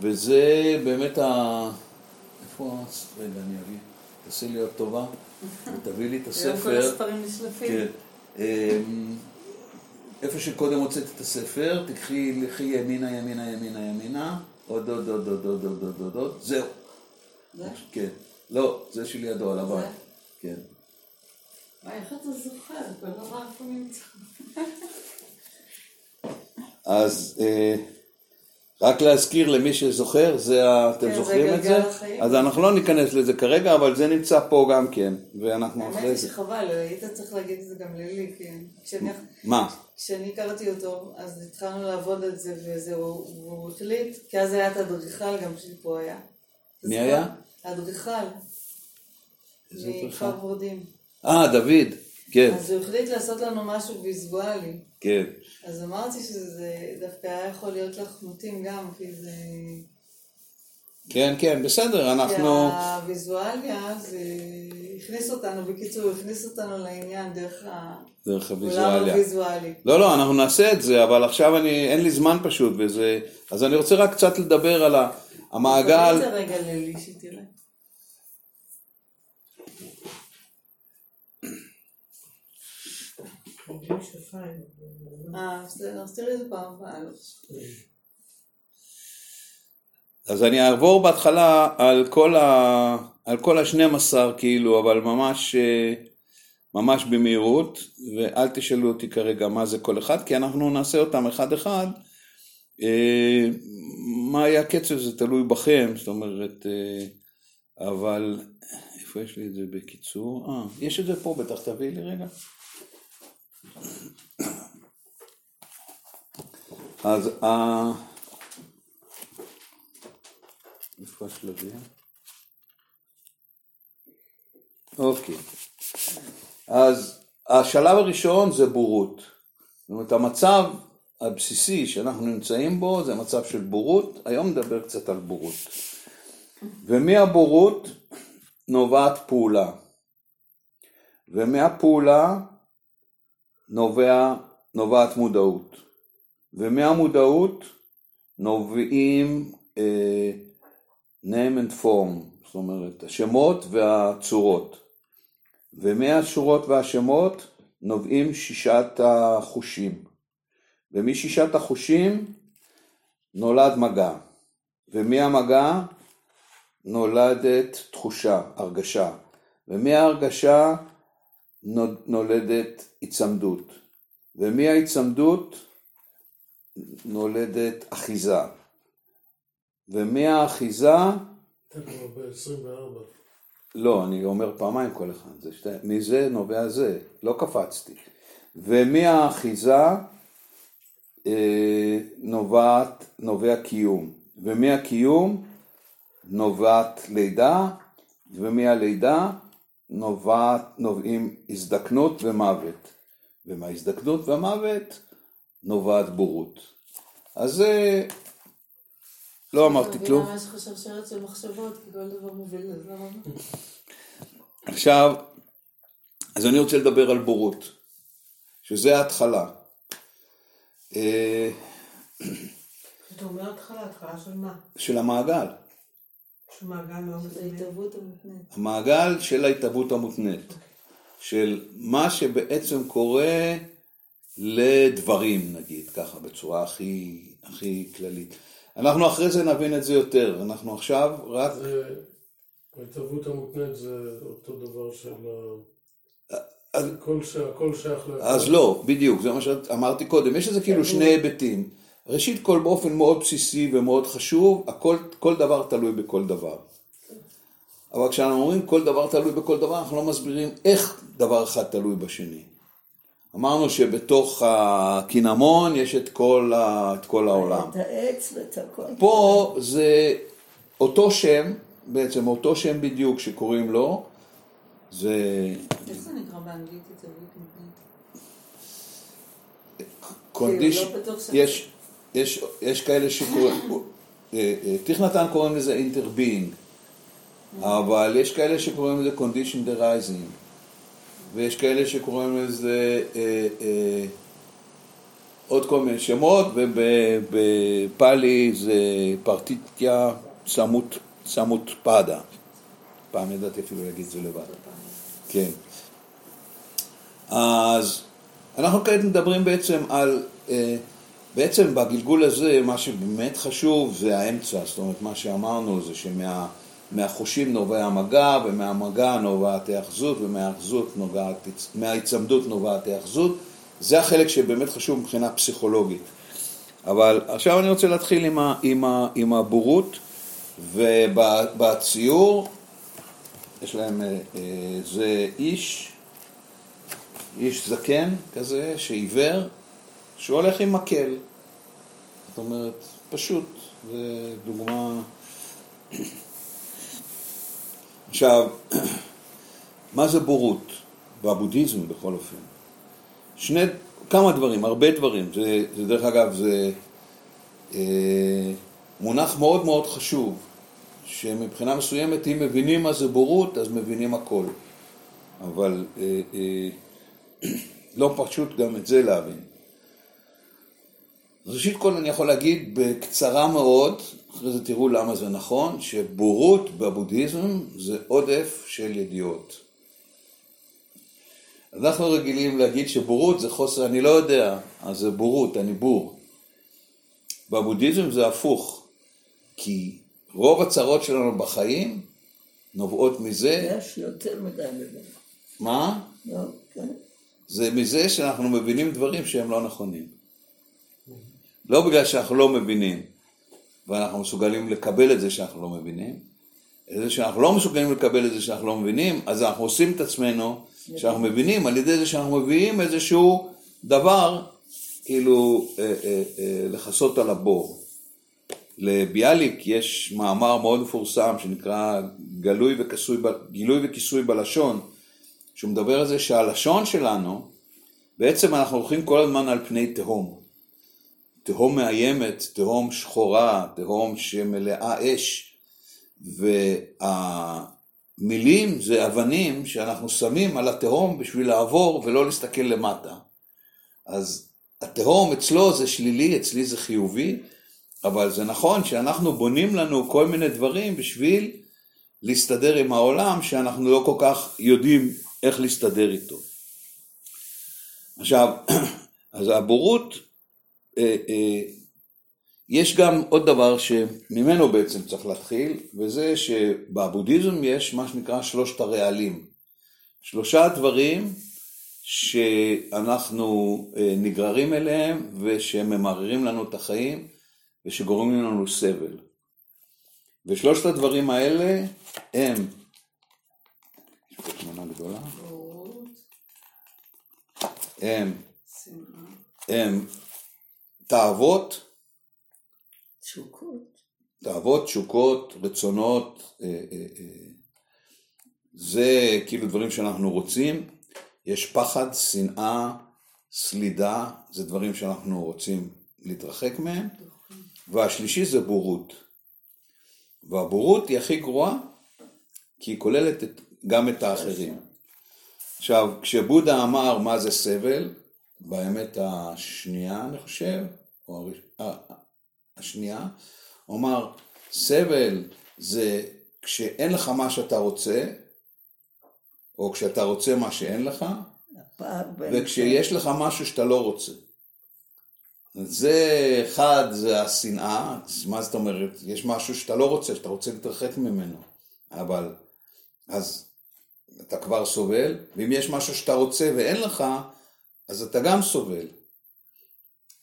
וזה באמת ה... איפה ה... רגע, אני אביא. תעשי לי עוד טובה, ותביא לי את היום כל הספר. הספרים נשלפים. כן. אמ, איפה שקודם הוצאת את הספר, תקחי, לכי ימינה, ימינה, ימינה, ימינה, עוד, עוד, עוד, עוד, עוד, עוד, עוד, עוד, עוד, זהו. זה? כן. לא, זה שלידו. זה? כן. איך אתה זוכר? כל דבר איפה נמצא. אז אה, רק להזכיר למי שזוכר, זה ה... אתם כן, זה זוכרים את זה? אז אנחנו לא ניכנס לזה כרגע, אבל זה נמצא פה גם כן, ואנחנו אחרי האמת היא זה. שחבל, היית צריך להגיד את זה גם לילי, כי מה? כשאני הכרתי אותו, אז התחלנו לעבוד על זה, וזהו, והוא החליט, כי אז היה את האדריכל גם שפה היה. מי? היה? האדריכל, איזה אדריכל? מכפר ורדים. אה, דוד. כן, אז הוא החליט לעשות לנו משהו ויזואלי. כן. אז אמרתי שזה דווקא היה יכול להיות לך מתאים גם, כי זה... כן, כן, בסדר, כי אנחנו... הוויזואליה זה הכניס אותנו, בקיצור, הכניס אותנו לעניין דרך דרך העולם הוויזואליה. הוויזואלי. לא, לא, אנחנו נעשה את זה, אבל עכשיו אני, אין לי זמן פשוט, וזה... אז אני רוצה רק קצת לדבר על ה- המעגל... זה רגע לילי, שתראה. אה, בסדר, אז תראי את זה פעם הבאה. אז אני אעבור בהתחלה על כל, ה... על כל השנים עשר כאילו, אבל ממש, אה, ממש במהירות, ואל תשאלו אותי כרגע מה זה כל אחד, כי אנחנו נעשה אותם אחד אחד. אה, מה היה הקצב זה תלוי בכם, זאת אומרת, אה, אבל איפה יש לי את זה בקיצור? אה, יש את זה פה בטח, תביאי לי רגע. אז. איפה השלבים? אוקיי. אז השלב הראשון זה בורות. זאת אומרת, המצב הבסיסי שאנחנו נמצאים בו זה מצב של בורות. היום נדבר קצת על בורות. ומהבורות נובעת פעולה. ומהפעולה נובע, נובעת מודעות. ומהמודעות נובעים אה, name and form, זאת אומרת, השמות והצורות. ומהשורות והשמות נובעים שישת החושים. ומשישת החושים נולד מגע, ומהמגע נולדת תחושה, הרגשה, ומההרגשה נולדת היצמדות, ומההיצמדות נולדת אחיזה, ומהאחיזה... ב-24. לא, אני אומר פעמיים כל אחד, זה שתי, מזה נובע זה, לא קפצתי. ומהאחיזה אה, נובעת, נובע קיום, ומהקיום נובעת לידה, ומהלידה נובעת, נובעים הזדקנות ומוות, ומההזדקנות והמוות נובעת בורות. אז זה, לא אמרתי כלום. אני מבינה מה שחשבת של מחשבות, כי כל דבר מוביל לזה. עכשיו, אז אני רוצה לדבר על בורות, שזה ההתחלה. אה, אתה אומר התחלה, התחלה של מה? של המעגל. של מעגל. המעגל של ההתהוות המותנית. של מה שבעצם קורה לדברים, נגיד, ככה, בצורה הכי, הכי כללית. אנחנו אחרי זה נבין את זה יותר, אנחנו עכשיו רק... ההתהוות המותנית זה אותו דבר של... ה- אז- הכל ש- הכל שייך ל... אז לא, בדיוק, זה מה שאמרתי קודם, יש לזה כאילו שני היבטים. ראשית כל באופן מאוד בסיסי ומאוד חשוב, הכל, כל דבר תלוי בכל דבר. אבל כשאנחנו אומרים כל דבר תלוי בכל דבר, אנחנו לא מסבירים איך דבר אחד תלוי בשני. אמרנו שבתוך הקינמון יש את כל, ה, את כל העולם. את העץ ואת הכל. פה זה אותו שם, בעצם אותו שם בדיוק שקוראים לו, זה איך זה נקרא באנגלית התהוות מותנית? קונדיש... לא יש, יש, יש כאלה שקוראים, אה, אה, תיכנתן קוראים לזה אינטרבינג, אבל יש כאלה שקוראים לזה condition derising, ויש כאלה שקוראים לזה אה, אה, עוד כל מיני שמות, ובפאלי זה פרטיטיה סמות, סמות פאדה. פעם ידעתי אפילו להגיד את זה לבד. כן. אז אנחנו כעת מדברים בעצם על, אה, בעצם בגלגול הזה מה שבאמת חשוב זה האמצע, זאת אומרת מה שאמרנו זה שמהחושים נובע המגע ומהמגע נובעת ההאחזות ומההאחזות נובעת, ההאחזות, זה החלק שבאמת חשוב מבחינה פסיכולוגית. אבל עכשיו אני רוצה להתחיל עם, ה, עם, ה, עם הבורות ובציור יש להם, אה, אה, זה איש, איש זקן כזה, שעיוור, שהולך עם מקל. זאת אומרת, פשוט, זה דוגמה... עכשיו, מה זה בורות? בבודהיזם בכל אופן. שני, כמה דברים, הרבה דברים. זה, זה דרך אגב, זה אה, מונח מאוד מאוד חשוב. שמבחינה מסוימת, אם מבינים מה זה בורות, אז מבינים הכל. אבל אה, אה, לא פשוט גם את זה להבין. ראשית כל אני יכול להגיד בקצרה מאוד, אחרי זה תראו למה זה נכון, שבורות בבודהיזם זה עודף של ידיעות. אנחנו רגילים להגיד שבורות זה חוסר, אני לא יודע, אז זה בורות, אני בור. בבודהיזם זה הפוך, כי רוב הצרות שלנו בחיים נובעות מזה, יש יותר מדי מבין. מה? לא, כן. זה מזה שאנחנו מבינים דברים שהם לא נכונים. לא בגלל שאנחנו לא מבינים, ואנחנו מסוגלים לקבל את זה שאנחנו לא מבינים, אלא שאנחנו לא מסוגלים לקבל את זה שאנחנו לא מבינים, אז אנחנו עושים את עצמנו שאנחנו מבינים על ידי זה שאנחנו מביאים איזשהו דבר, כאילו, אה, אה, אה, לכסות על הבור. לביאליק יש מאמר מאוד מפורסם שנקרא גלוי וכיסוי, ב- גילוי וכיסוי בלשון, שהוא מדבר על זה שהלשון שלנו, בעצם אנחנו הולכים כל הזמן על פני תהום. תהום מאיימת, תהום שחורה, תהום שמלאה אש, והמילים זה אבנים שאנחנו שמים על התהום בשביל לעבור ולא להסתכל למטה. אז התהום אצלו זה שלילי, אצלי זה חיובי, אבל זה נכון שאנחנו בונים לנו כל מיני דברים בשביל להסתדר עם העולם שאנחנו לא כל כך יודעים איך להסתדר איתו. עכשיו, אז הבורות, יש גם עוד דבר שממנו בעצם צריך להתחיל, וזה שבבודהיזם יש מה שנקרא שלושת הרעלים. שלושה דברים שאנחנו אה, נגררים אליהם ושממררים לנו את החיים ושגורמים לנו סבל. ושלושת הדברים האלה הם, יש פה תמונה גדולה, הם, הם תאוות, תשוקות. תאוות, תשוקות, רצונות, אה, אה, אה, זה כאילו דברים שאנחנו רוצים, יש פחד, שנאה, סלידה, זה דברים שאנחנו רוצים להתרחק מהם, והשלישי זה בורות. והבורות היא הכי גרועה, כי היא כוללת את, גם את האחרים. עכשיו, כשבודה אמר מה זה סבל, באמת השנייה, אני חושב, או הראש... אה, השנייה, הוא אמר, סבל זה כשאין לך מה שאתה רוצה, או כשאתה רוצה מה שאין לך. וכשיש לך משהו שאתה לא רוצה. זה אחד, זה השנאה, אז מה זאת אומרת? יש משהו שאתה לא רוצה, שאתה רוצה להתרחק ממנו, אבל אז אתה כבר סובל, ואם יש משהו שאתה רוצה ואין לך, אז אתה גם סובל.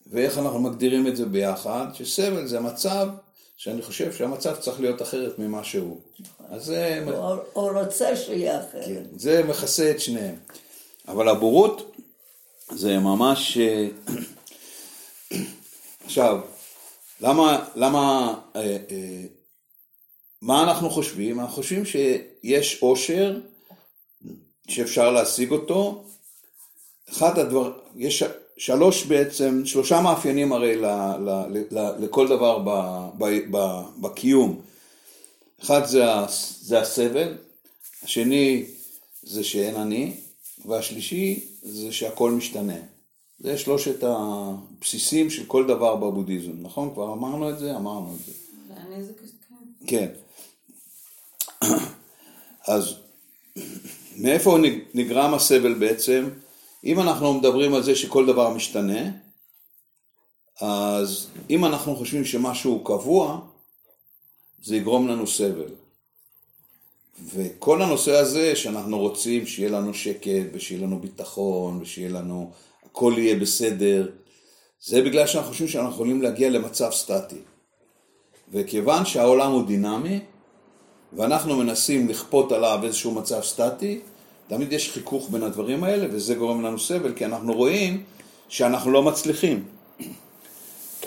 ואיך אנחנו מגדירים את זה ביחד? שסבל זה מצב שאני חושב שהמצב צריך להיות אחרת ממה שהוא. אז זה... או, או רוצה שיהיה אחרת. כן, זה מכסה את שניהם. אבל הבורות זה ממש... אה, עכשיו, למה, למה, אה, אה, מה אנחנו חושבים? אנחנו חושבים שיש עושר שאפשר להשיג אותו. אחד הדבר, יש שלוש בעצם, שלושה מאפיינים הרי ל, ל, ל, לכל דבר ב, ב, ב, בקיום. אחד זה, זה הסבל, השני זה שאין אני, והשלישי זה שהכל משתנה. זה שלושת הבסיסים של כל דבר בבודהיזם, נכון? כבר אמרנו את זה? אמרנו את זה. ואני זה כזה, כן. כן. אז מאיפה נג- נגרם הסבל בעצם? אם אנחנו מדברים על זה שכל דבר משתנה, אז אם אנחנו חושבים שמשהו קבוע, זה יגרום לנו סבל. וכל הנושא הזה שאנחנו רוצים שיהיה לנו שקט ושיהיה לנו ביטחון ושיהיה לנו, הכל יהיה בסדר, זה בגלל שאנחנו חושבים שאנחנו יכולים להגיע למצב סטטי. וכיוון שהעולם הוא דינמי, ואנחנו מנסים לכפות עליו איזשהו מצב סטטי, תמיד יש חיכוך בין הדברים האלה, וזה גורם לנו סבל, כי אנחנו רואים שאנחנו לא מצליחים.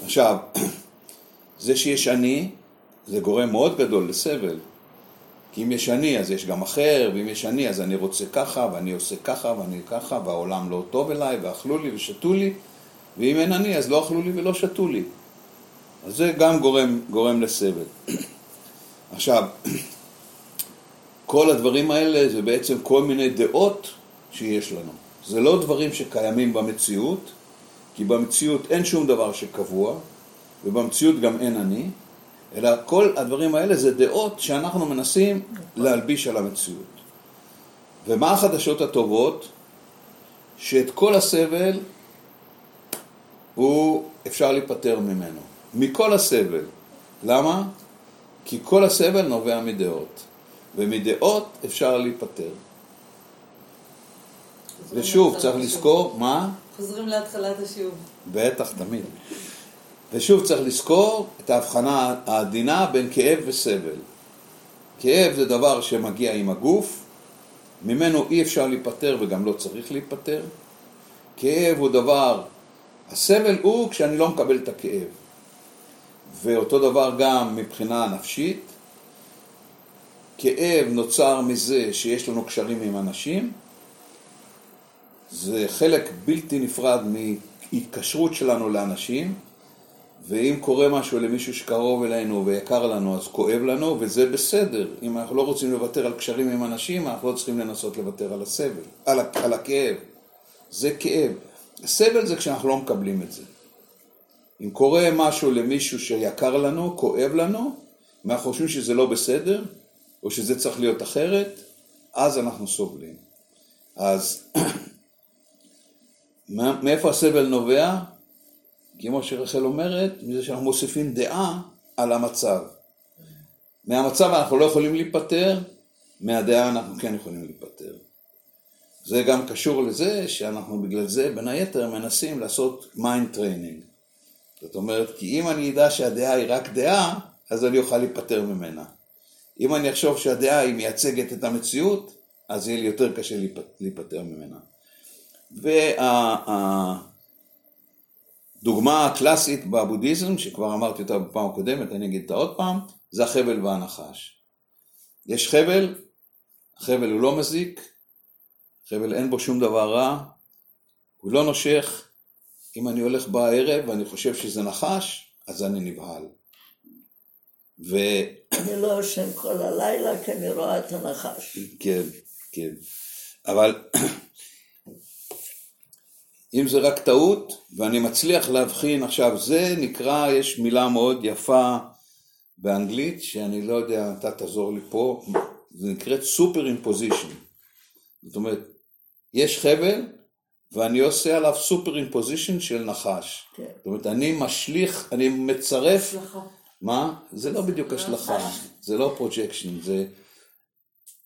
עכשיו, זה שיש אני, זה גורם מאוד גדול לסבל. כי אם יש אני, אז יש גם אחר, ואם יש אני, אז אני רוצה ככה, ואני עושה ככה, ואני ככה, והעולם לא טוב אליי, ואכלו לי ושתו לי, ואם אין אני, אז לא אכלו לי ולא שתו לי. אז זה גם גורם, גורם לסבל. עכשיו, כל הדברים האלה זה בעצם כל מיני דעות שיש לנו. זה לא דברים שקיימים במציאות, כי במציאות אין שום דבר שקבוע, ובמציאות גם אין אני, אלא כל הדברים האלה זה דעות שאנחנו מנסים להלביש על המציאות. ומה החדשות הטובות? שאת כל הסבל הוא אפשר להיפטר ממנו. מכל הסבל. למה? כי כל הסבל נובע מדעות. ומדעות אפשר להיפטר. ושוב, צריך לזכור, מה? חוזרים להתחלת השיעור. בטח, תמיד. ושוב צריך לזכור את ההבחנה העדינה בין כאב וסבל. כאב זה דבר שמגיע עם הגוף, ממנו אי אפשר להיפטר וגם לא צריך להיפטר. כאב הוא דבר, הסבל הוא כשאני לא מקבל את הכאב. ואותו דבר גם מבחינה נפשית. כאב נוצר מזה שיש לנו קשרים עם אנשים, זה חלק בלתי נפרד מהתקשרות שלנו לאנשים, ואם קורה משהו למישהו שקרוב אלינו ויקר לנו, אז כואב לנו, וזה בסדר. אם אנחנו לא רוצים לוותר על קשרים עם אנשים, אנחנו לא צריכים לנסות לוותר על הסבל, על, על הכאב. זה כאב. סבל זה כשאנחנו לא מקבלים את זה. אם קורה משהו למישהו שיקר לנו, כואב לנו, אם אנחנו חושבים שזה לא בסדר, או שזה צריך להיות אחרת, אז אנחנו סובלים. אז מאיפה הסבל נובע? כמו שרחל אומרת, מזה שאנחנו מוסיפים דעה על המצב. מהמצב אנחנו לא יכולים להיפטר, מהדעה אנחנו כן יכולים להיפטר. זה גם קשור לזה שאנחנו בגלל זה בין היתר מנסים לעשות mind training. זאת אומרת, כי אם אני אדע שהדעה היא רק דעה, אז אני אוכל להיפטר ממנה. אם אני אחשוב שהדעה היא מייצגת את המציאות, אז יהיה לי יותר קשה להיפטר ממנה. והדוגמה הקלאסית בבודהיזם, שכבר אמרתי אותה בפעם הקודמת, אני אגיד אותה עוד פעם, זה החבל והנחש. יש חבל, החבל הוא לא מזיק, חבל אין בו שום דבר רע, הוא לא נושך, אם אני הולך בערב ואני חושב שזה נחש, אז אני נבהל. ו... אני לא יושן כל הלילה כי אני רואה את הנחש. כן, כן. אבל אם זה רק טעות, ואני מצליח להבחין, עכשיו זה נקרא, יש מילה מאוד יפה באנגלית, שאני לא יודע, אתה תעזור לי פה, זה נקראת superimposition. זאת אומרת, יש חבל, ואני עושה עליו superimposition של נחש. כן. זאת אומרת, אני משליך, אני מצרף... השלכה. מה? זה לא בדיוק השלכה, זה לא projection, זה...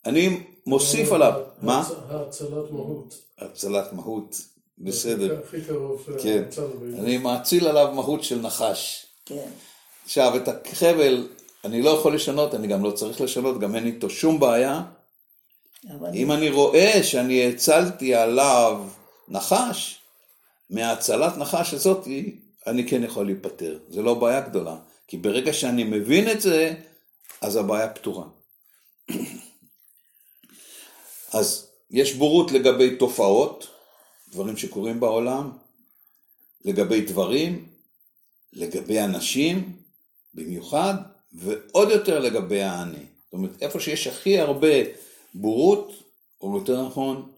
אני מוסיף עליו, מה? האצלת מהות. האצלת מהות, בסדר. הכי קרוב כן. אני מאציל עליו מהות של נחש. כן. עכשיו, את החבל אני לא יכול לשנות, אני גם לא צריך לשנות, גם אין איתו שום בעיה. אם אני רואה שאני הצלתי עליו נחש, מהצלת נחש הזאת אני כן יכול להיפטר, זה לא בעיה גדולה, כי ברגע שאני מבין את זה, אז הבעיה פתורה. אז יש בורות לגבי תופעות, דברים שקורים בעולם, לגבי דברים, לגבי אנשים במיוחד, ועוד יותר לגבי האני. זאת אומרת, איפה שיש הכי הרבה בורות, או יותר נכון,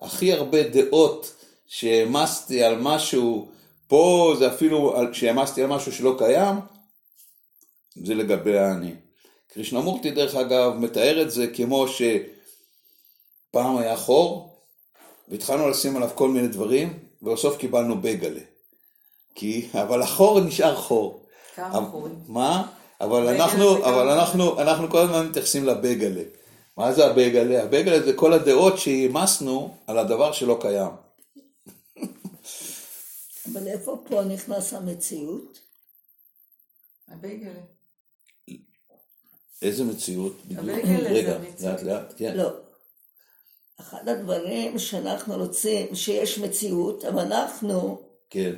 הכי הרבה דעות שהעמסתי על משהו, פה זה אפילו שהעמסתי על משהו שלא קיים, זה לגבי האני. קרישנמורטי דרך אגב מתאר את זה כמו שפעם היה חור, והתחלנו לשים עליו כל מיני דברים, ובסוף קיבלנו בגלה. כי, אבל החור נשאר חור. כמה חורים? מה? אבל אנחנו, אבל אנחנו, אנחנו כל הזמן מתייחסים לבגלה. מה זה הבגלה? הבגלה זה כל הדעות שהעמסנו על הדבר שלא קיים. אבל איפה פה נכנס המציאות? הבגלה. איזה מציאות? הבגלה רגע, לאט לאט, כן. לא. אחד הדברים שאנחנו רוצים, שיש מציאות, אבל אנחנו כן.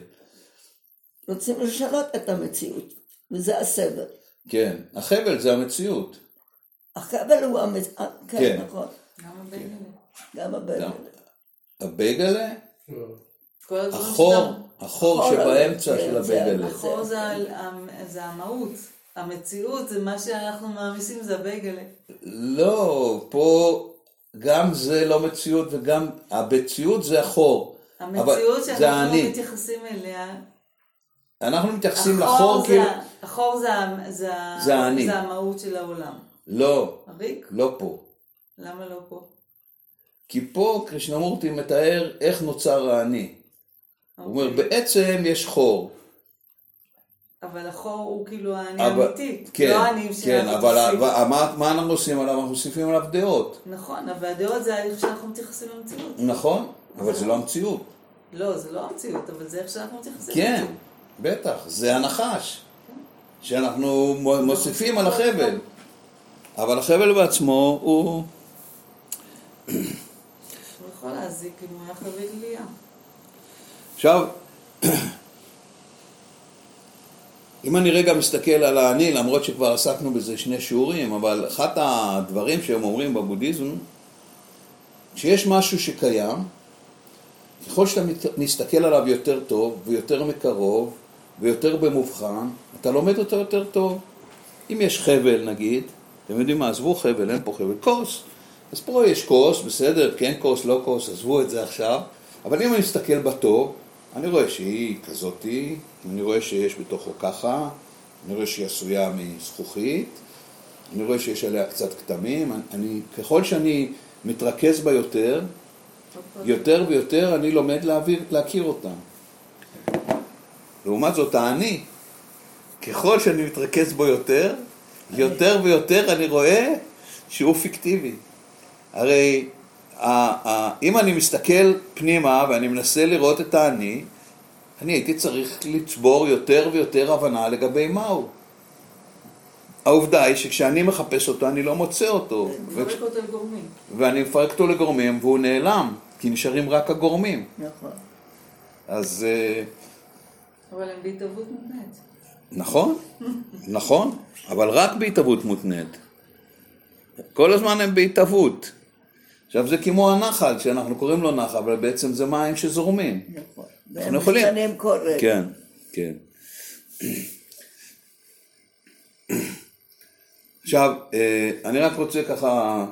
רוצים לשנות את המציאות, וזה הסבל. כן, החבל זה המציאות. החבל הוא המציאות, כן, כן. נכון. גם הבגלה. גם הבגלה. הבגלה, החור, החור שבאמצע של זה- הבגלה. החור זה המהות. המציאות זה מה שאנחנו מעמיסים, זה הבגלה. לא, פה גם זה לא מציאות וגם, המציאות זה החור. המציאות שאנחנו. מתייחסים אליה, אנחנו מתייחסים לחור זה כאילו... החור זה זה זה. זה המהות של העולם. לא, הריק? לא פה. למה לא פה? כי פה קרישנמורטי מתאר איך נוצר האני. הוא אומר, אוקיי. בעצם יש חור. אבל החור הוא כאילו האני האמיתי. כן, לא האני כן, שאנחנו אבל. ה- מה מה אנחנו עושים עליו? אנחנו מוסיפים עליו דעות. נכון, אבל הדעות זה איך שאנחנו מתייחסים למציאות. נכון, אבל זה לא המציאות. לא, זה לא המציאות, אבל זה איך שאנחנו מתייחסים כן, למציאות. בטח, זה הנחש. שאנחנו מו- מוסיפים על החבל. אבל החבל בעצמו הוא... הוא יכול להזיק אם הוא היה חבל. עכשיו, אם אני רגע מסתכל על האני, למרות שכבר עסקנו בזה שני שיעורים, אבל אחד הדברים שהם אומרים בבודהיזם, שיש משהו שקיים, ככל שאתה מסתכל עליו יותר טוב ויותר מקרוב ויותר במובחן, אתה לומד אותו יותר טוב. אם יש חבל נגיד, אתם יודעים מה, עזבו חבל, אין פה חבל, כוס. אז פה יש כוס, בסדר, כן כוס, לא כוס, עזבו את זה עכשיו. אבל אם אני מסתכל בטוב, אני רואה שהיא כזאתי, אני רואה שיש בתוכו ככה, אני רואה שהיא עשויה מזכוכית, אני רואה שיש עליה קצת כתמים, אני, אני, ככל שאני מתרכז בה יותר, יותר ויותר אני לומד להעביר, להכיר אותה. לעומת זאת, האני, ככל שאני מתרכז בו יותר, יותר ויותר אני רואה שהוא פיקטיבי. הרי אם אני מסתכל פנימה ואני מנסה לראות את האני, אני הייתי צריך לצבור יותר ויותר הבנה לגבי מהו. העובדה היא שכשאני מחפש אותו אני לא מוצא אותו, מפרק אותו לגורמים. ואני מפרק אותו לגורמים והוא נעלם, כי נשארים רק הגורמים. נכון. אז אה, אבל הם בהתהוות מותנית. נכון, נכון, אבל רק בהתהוות מותנית. כל הזמן הם בהתהוות. עכשיו זה כמו הנחל, שאנחנו קוראים לו נחל, אבל בעצם זה מים שזורמים. נכון. והם יכולים. משתנים כל רגע. כן, כן. עכשיו, אה, אני רק רוצה ככה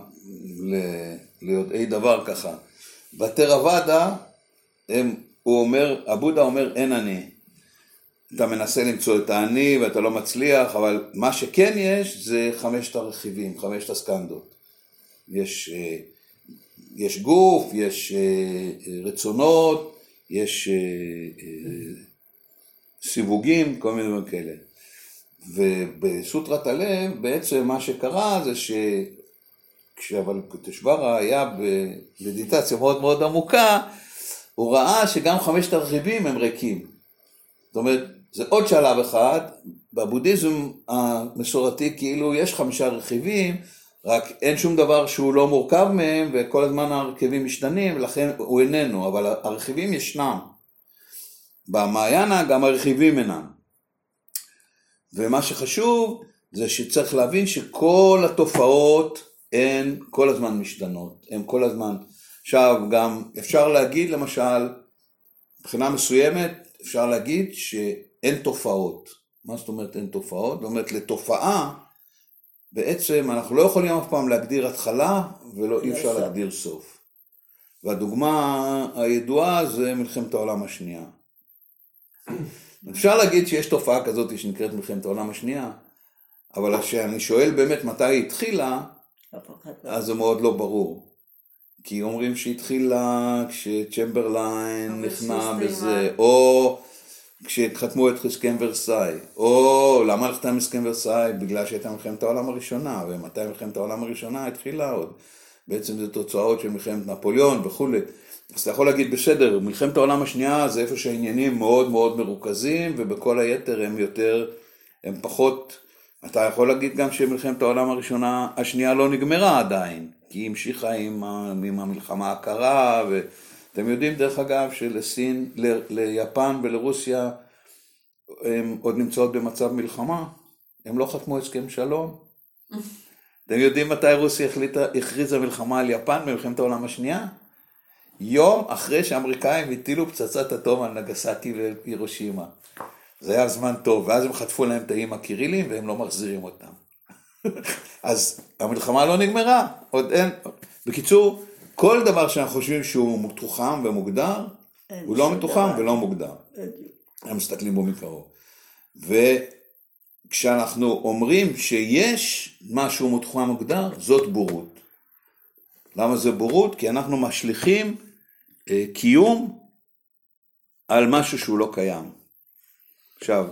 ל- ליודעי דבר ככה. בתרוואדה, הוא אומר, הבודה אומר אין אני. אתה מנסה למצוא את האני ואתה לא מצליח, אבל מה שכן יש זה חמשת הרכיבים, חמשת הסקנדות. יש, אה, יש גוף, יש אה, אה, רצונות, יש אה, סיווגים, כל מיני דברים כאלה. ובסוטרת הלב בעצם מה שקרה זה שכשאבל קוטשוורה היה במדיטציה מאוד מאוד עמוקה, הוא ראה שגם חמשת הרכיבים הם ריקים. זאת אומרת, זה עוד שלב אחד, בבודהיזם המסורתי כאילו יש חמישה רכיבים, רק אין שום דבר שהוא לא מורכב מהם, וכל הזמן הרכיבים משתנים, ולכן הוא איננו, אבל הרכיבים ישנם. במעיינה גם הרכיבים אינם. ומה שחשוב זה שצריך להבין שכל התופעות הן כל הזמן משתנות, הן כל הזמן. עכשיו גם אפשר להגיד למשל, מבחינה מסוימת אפשר להגיד שאין תופעות. מה זאת אומרת אין תופעות? זאת אומרת לתופעה בעצם אנחנו לא יכולים אף פעם להגדיר התחלה ולא אי אפשר סוף. להגדיר סוף. והדוגמה הידועה זה מלחמת העולם השנייה. אפשר להגיד שיש תופעה כזאת שנקראת מלחמת העולם השנייה, אבל כשאני שואל באמת מתי היא התחילה. אז זה מאוד לא ברור. כי אומרים שהתחילה כשצ'מברליין נכנע. בזה, או כשחתמו את הסכם ורסאי, או למה נחתם הסכם ורסאי? בגלל שהייתה מלחמת העולם הראשונה, ומתי מלחמת העולם הראשונה התחילה עוד? בעצם זה תוצאות של מלחמת נפוליאון וכולי. אז אתה יכול להגיד בסדר, מלחמת העולם השנייה זה איפה שהעניינים מאוד מאוד מרוכזים, ובכל היתר הם יותר, הם פחות, אתה יכול להגיד גם שמלחמת העולם הראשונה, השנייה לא נגמרה עדיין, כי היא המשיכה עם, עם המלחמה הקרה, ואתם יודעים דרך אגב שלסין, ל, ליפן ולרוסיה, הם עוד נמצאות במצב מלחמה, הם לא חתמו הסכם שלום. אתם יודעים מתי רוסיה החליטה, הכריזה מלחמה על יפן במלחמת העולם השנייה? יום אחרי שהאמריקאים הטילו פצצת אטום על נגסקי והירושימה. זה היה זמן טוב, ואז הם חטפו להם את האיים הקירילים והם לא מחזירים אותם. אז המלחמה לא נגמרה, עוד אין. בקיצור, כל דבר שאנחנו חושבים שהוא מתוחם ומוגדר, הוא לא מתוחם דבר. ולא מוגדר. הם מסתכלים בו מקרוב. וכשאנחנו אומרים שיש משהו מתחום מוגדר, זאת בורות. למה זה בורות? כי אנחנו משליכים אה, קיום על משהו שהוא לא קיים. עכשיו,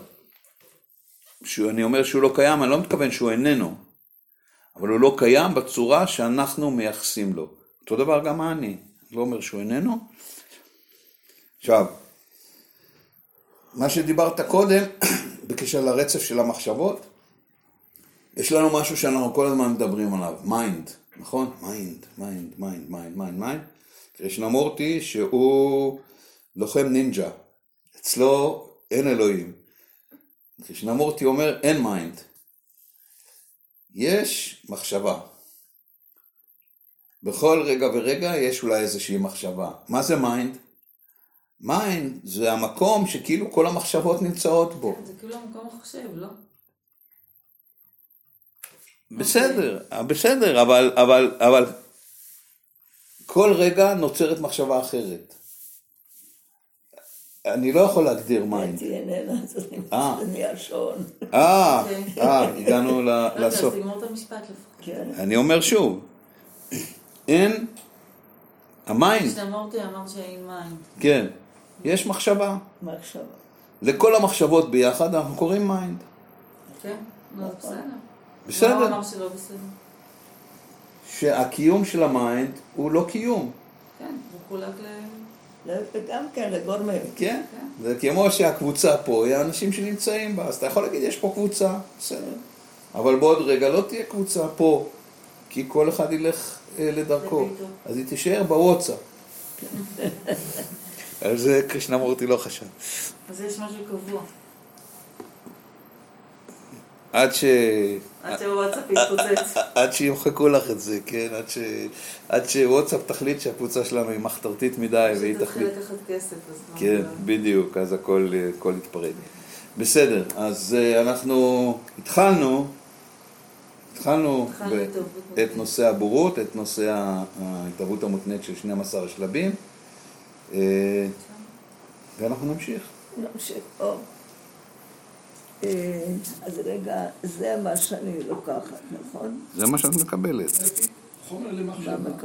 כשאני אומר שהוא לא קיים, אני לא מתכוון שהוא איננו, אבל הוא לא קיים בצורה שאנחנו מייחסים לו. אותו דבר גם אני, לא אומר שהוא איננו. עכשיו, מה שדיברת קודם, בקשר לרצף של המחשבות, יש לנו משהו שאנחנו כל הזמן מדברים עליו, mind, נכון? mind, mind, mind, mind, mind, mind. קרישנמורטי שהוא לוחם נינג'ה, אצלו אין אלוהים. קרישנמורטי אומר אין mind. יש מחשבה. בכל רגע ורגע יש אולי איזושהי מחשבה. מה זה mind? mind זה המקום שכאילו כל המחשבות נמצאות בו. זה כאילו המקום החושב, לא? בסדר, בסדר, אבל, אבל, אבל כל רגע נוצרת מחשבה אחרת. אני לא יכול להגדיר mind. אתי איננה, אז אני אה. זה נהיה שעון. אה. אה, הגענו ל- רגע, אז לסוף. תגמור את המשפט לפחות. כן. אני אומר שוב, אין, ה mind, כשאמרתי אמרת שאין מים. כן, יש מחשבה. מחשבה. לכל המחשבות ביחד אנחנו קוראים mind. כן, נו, בסדר. בסדר. מה הוא אמר שלא בסדר? שהקיום של ה mind הוא לא קיום. כן, הוא חולק ל... וגם כן לגורמים. כן? זה כמו שהקבוצה פה היא האנשים שנמצאים בה, אז אתה יכול להגיד יש פה קבוצה, בסדר. אבל בעוד רגע לא תהיה קבוצה פה, כי כל אחד ילך אה, לדרכו. אז היא תישאר בוואטסאפ. על זה קרישנמורטי לא חשב. אז יש משהו קבוע. עד ש... עד שהוואטסאפ יתפוצץ. עד שימחקו לך את זה, כן? עד, ש... עד שוואטסאפ תחליט שהקבוצה שלנו היא מחתרתית מדי והיא שתתחיל תחליט. לקחת כסף, אז? כן, בדיוק, אז הכל, אה, הכל יתפרק. בסדר, אז אה, אנחנו התחלנו, התחלנו את. נושא הבורות, את נושא ההתערבות המותנית של 12 השלבים, אה, ואנחנו נמשיך. נמשיך. אה, אז רגע, זה מה שאני לוקחת, נכון? זה מה שאת מקבלת. חומר למחשבה. מה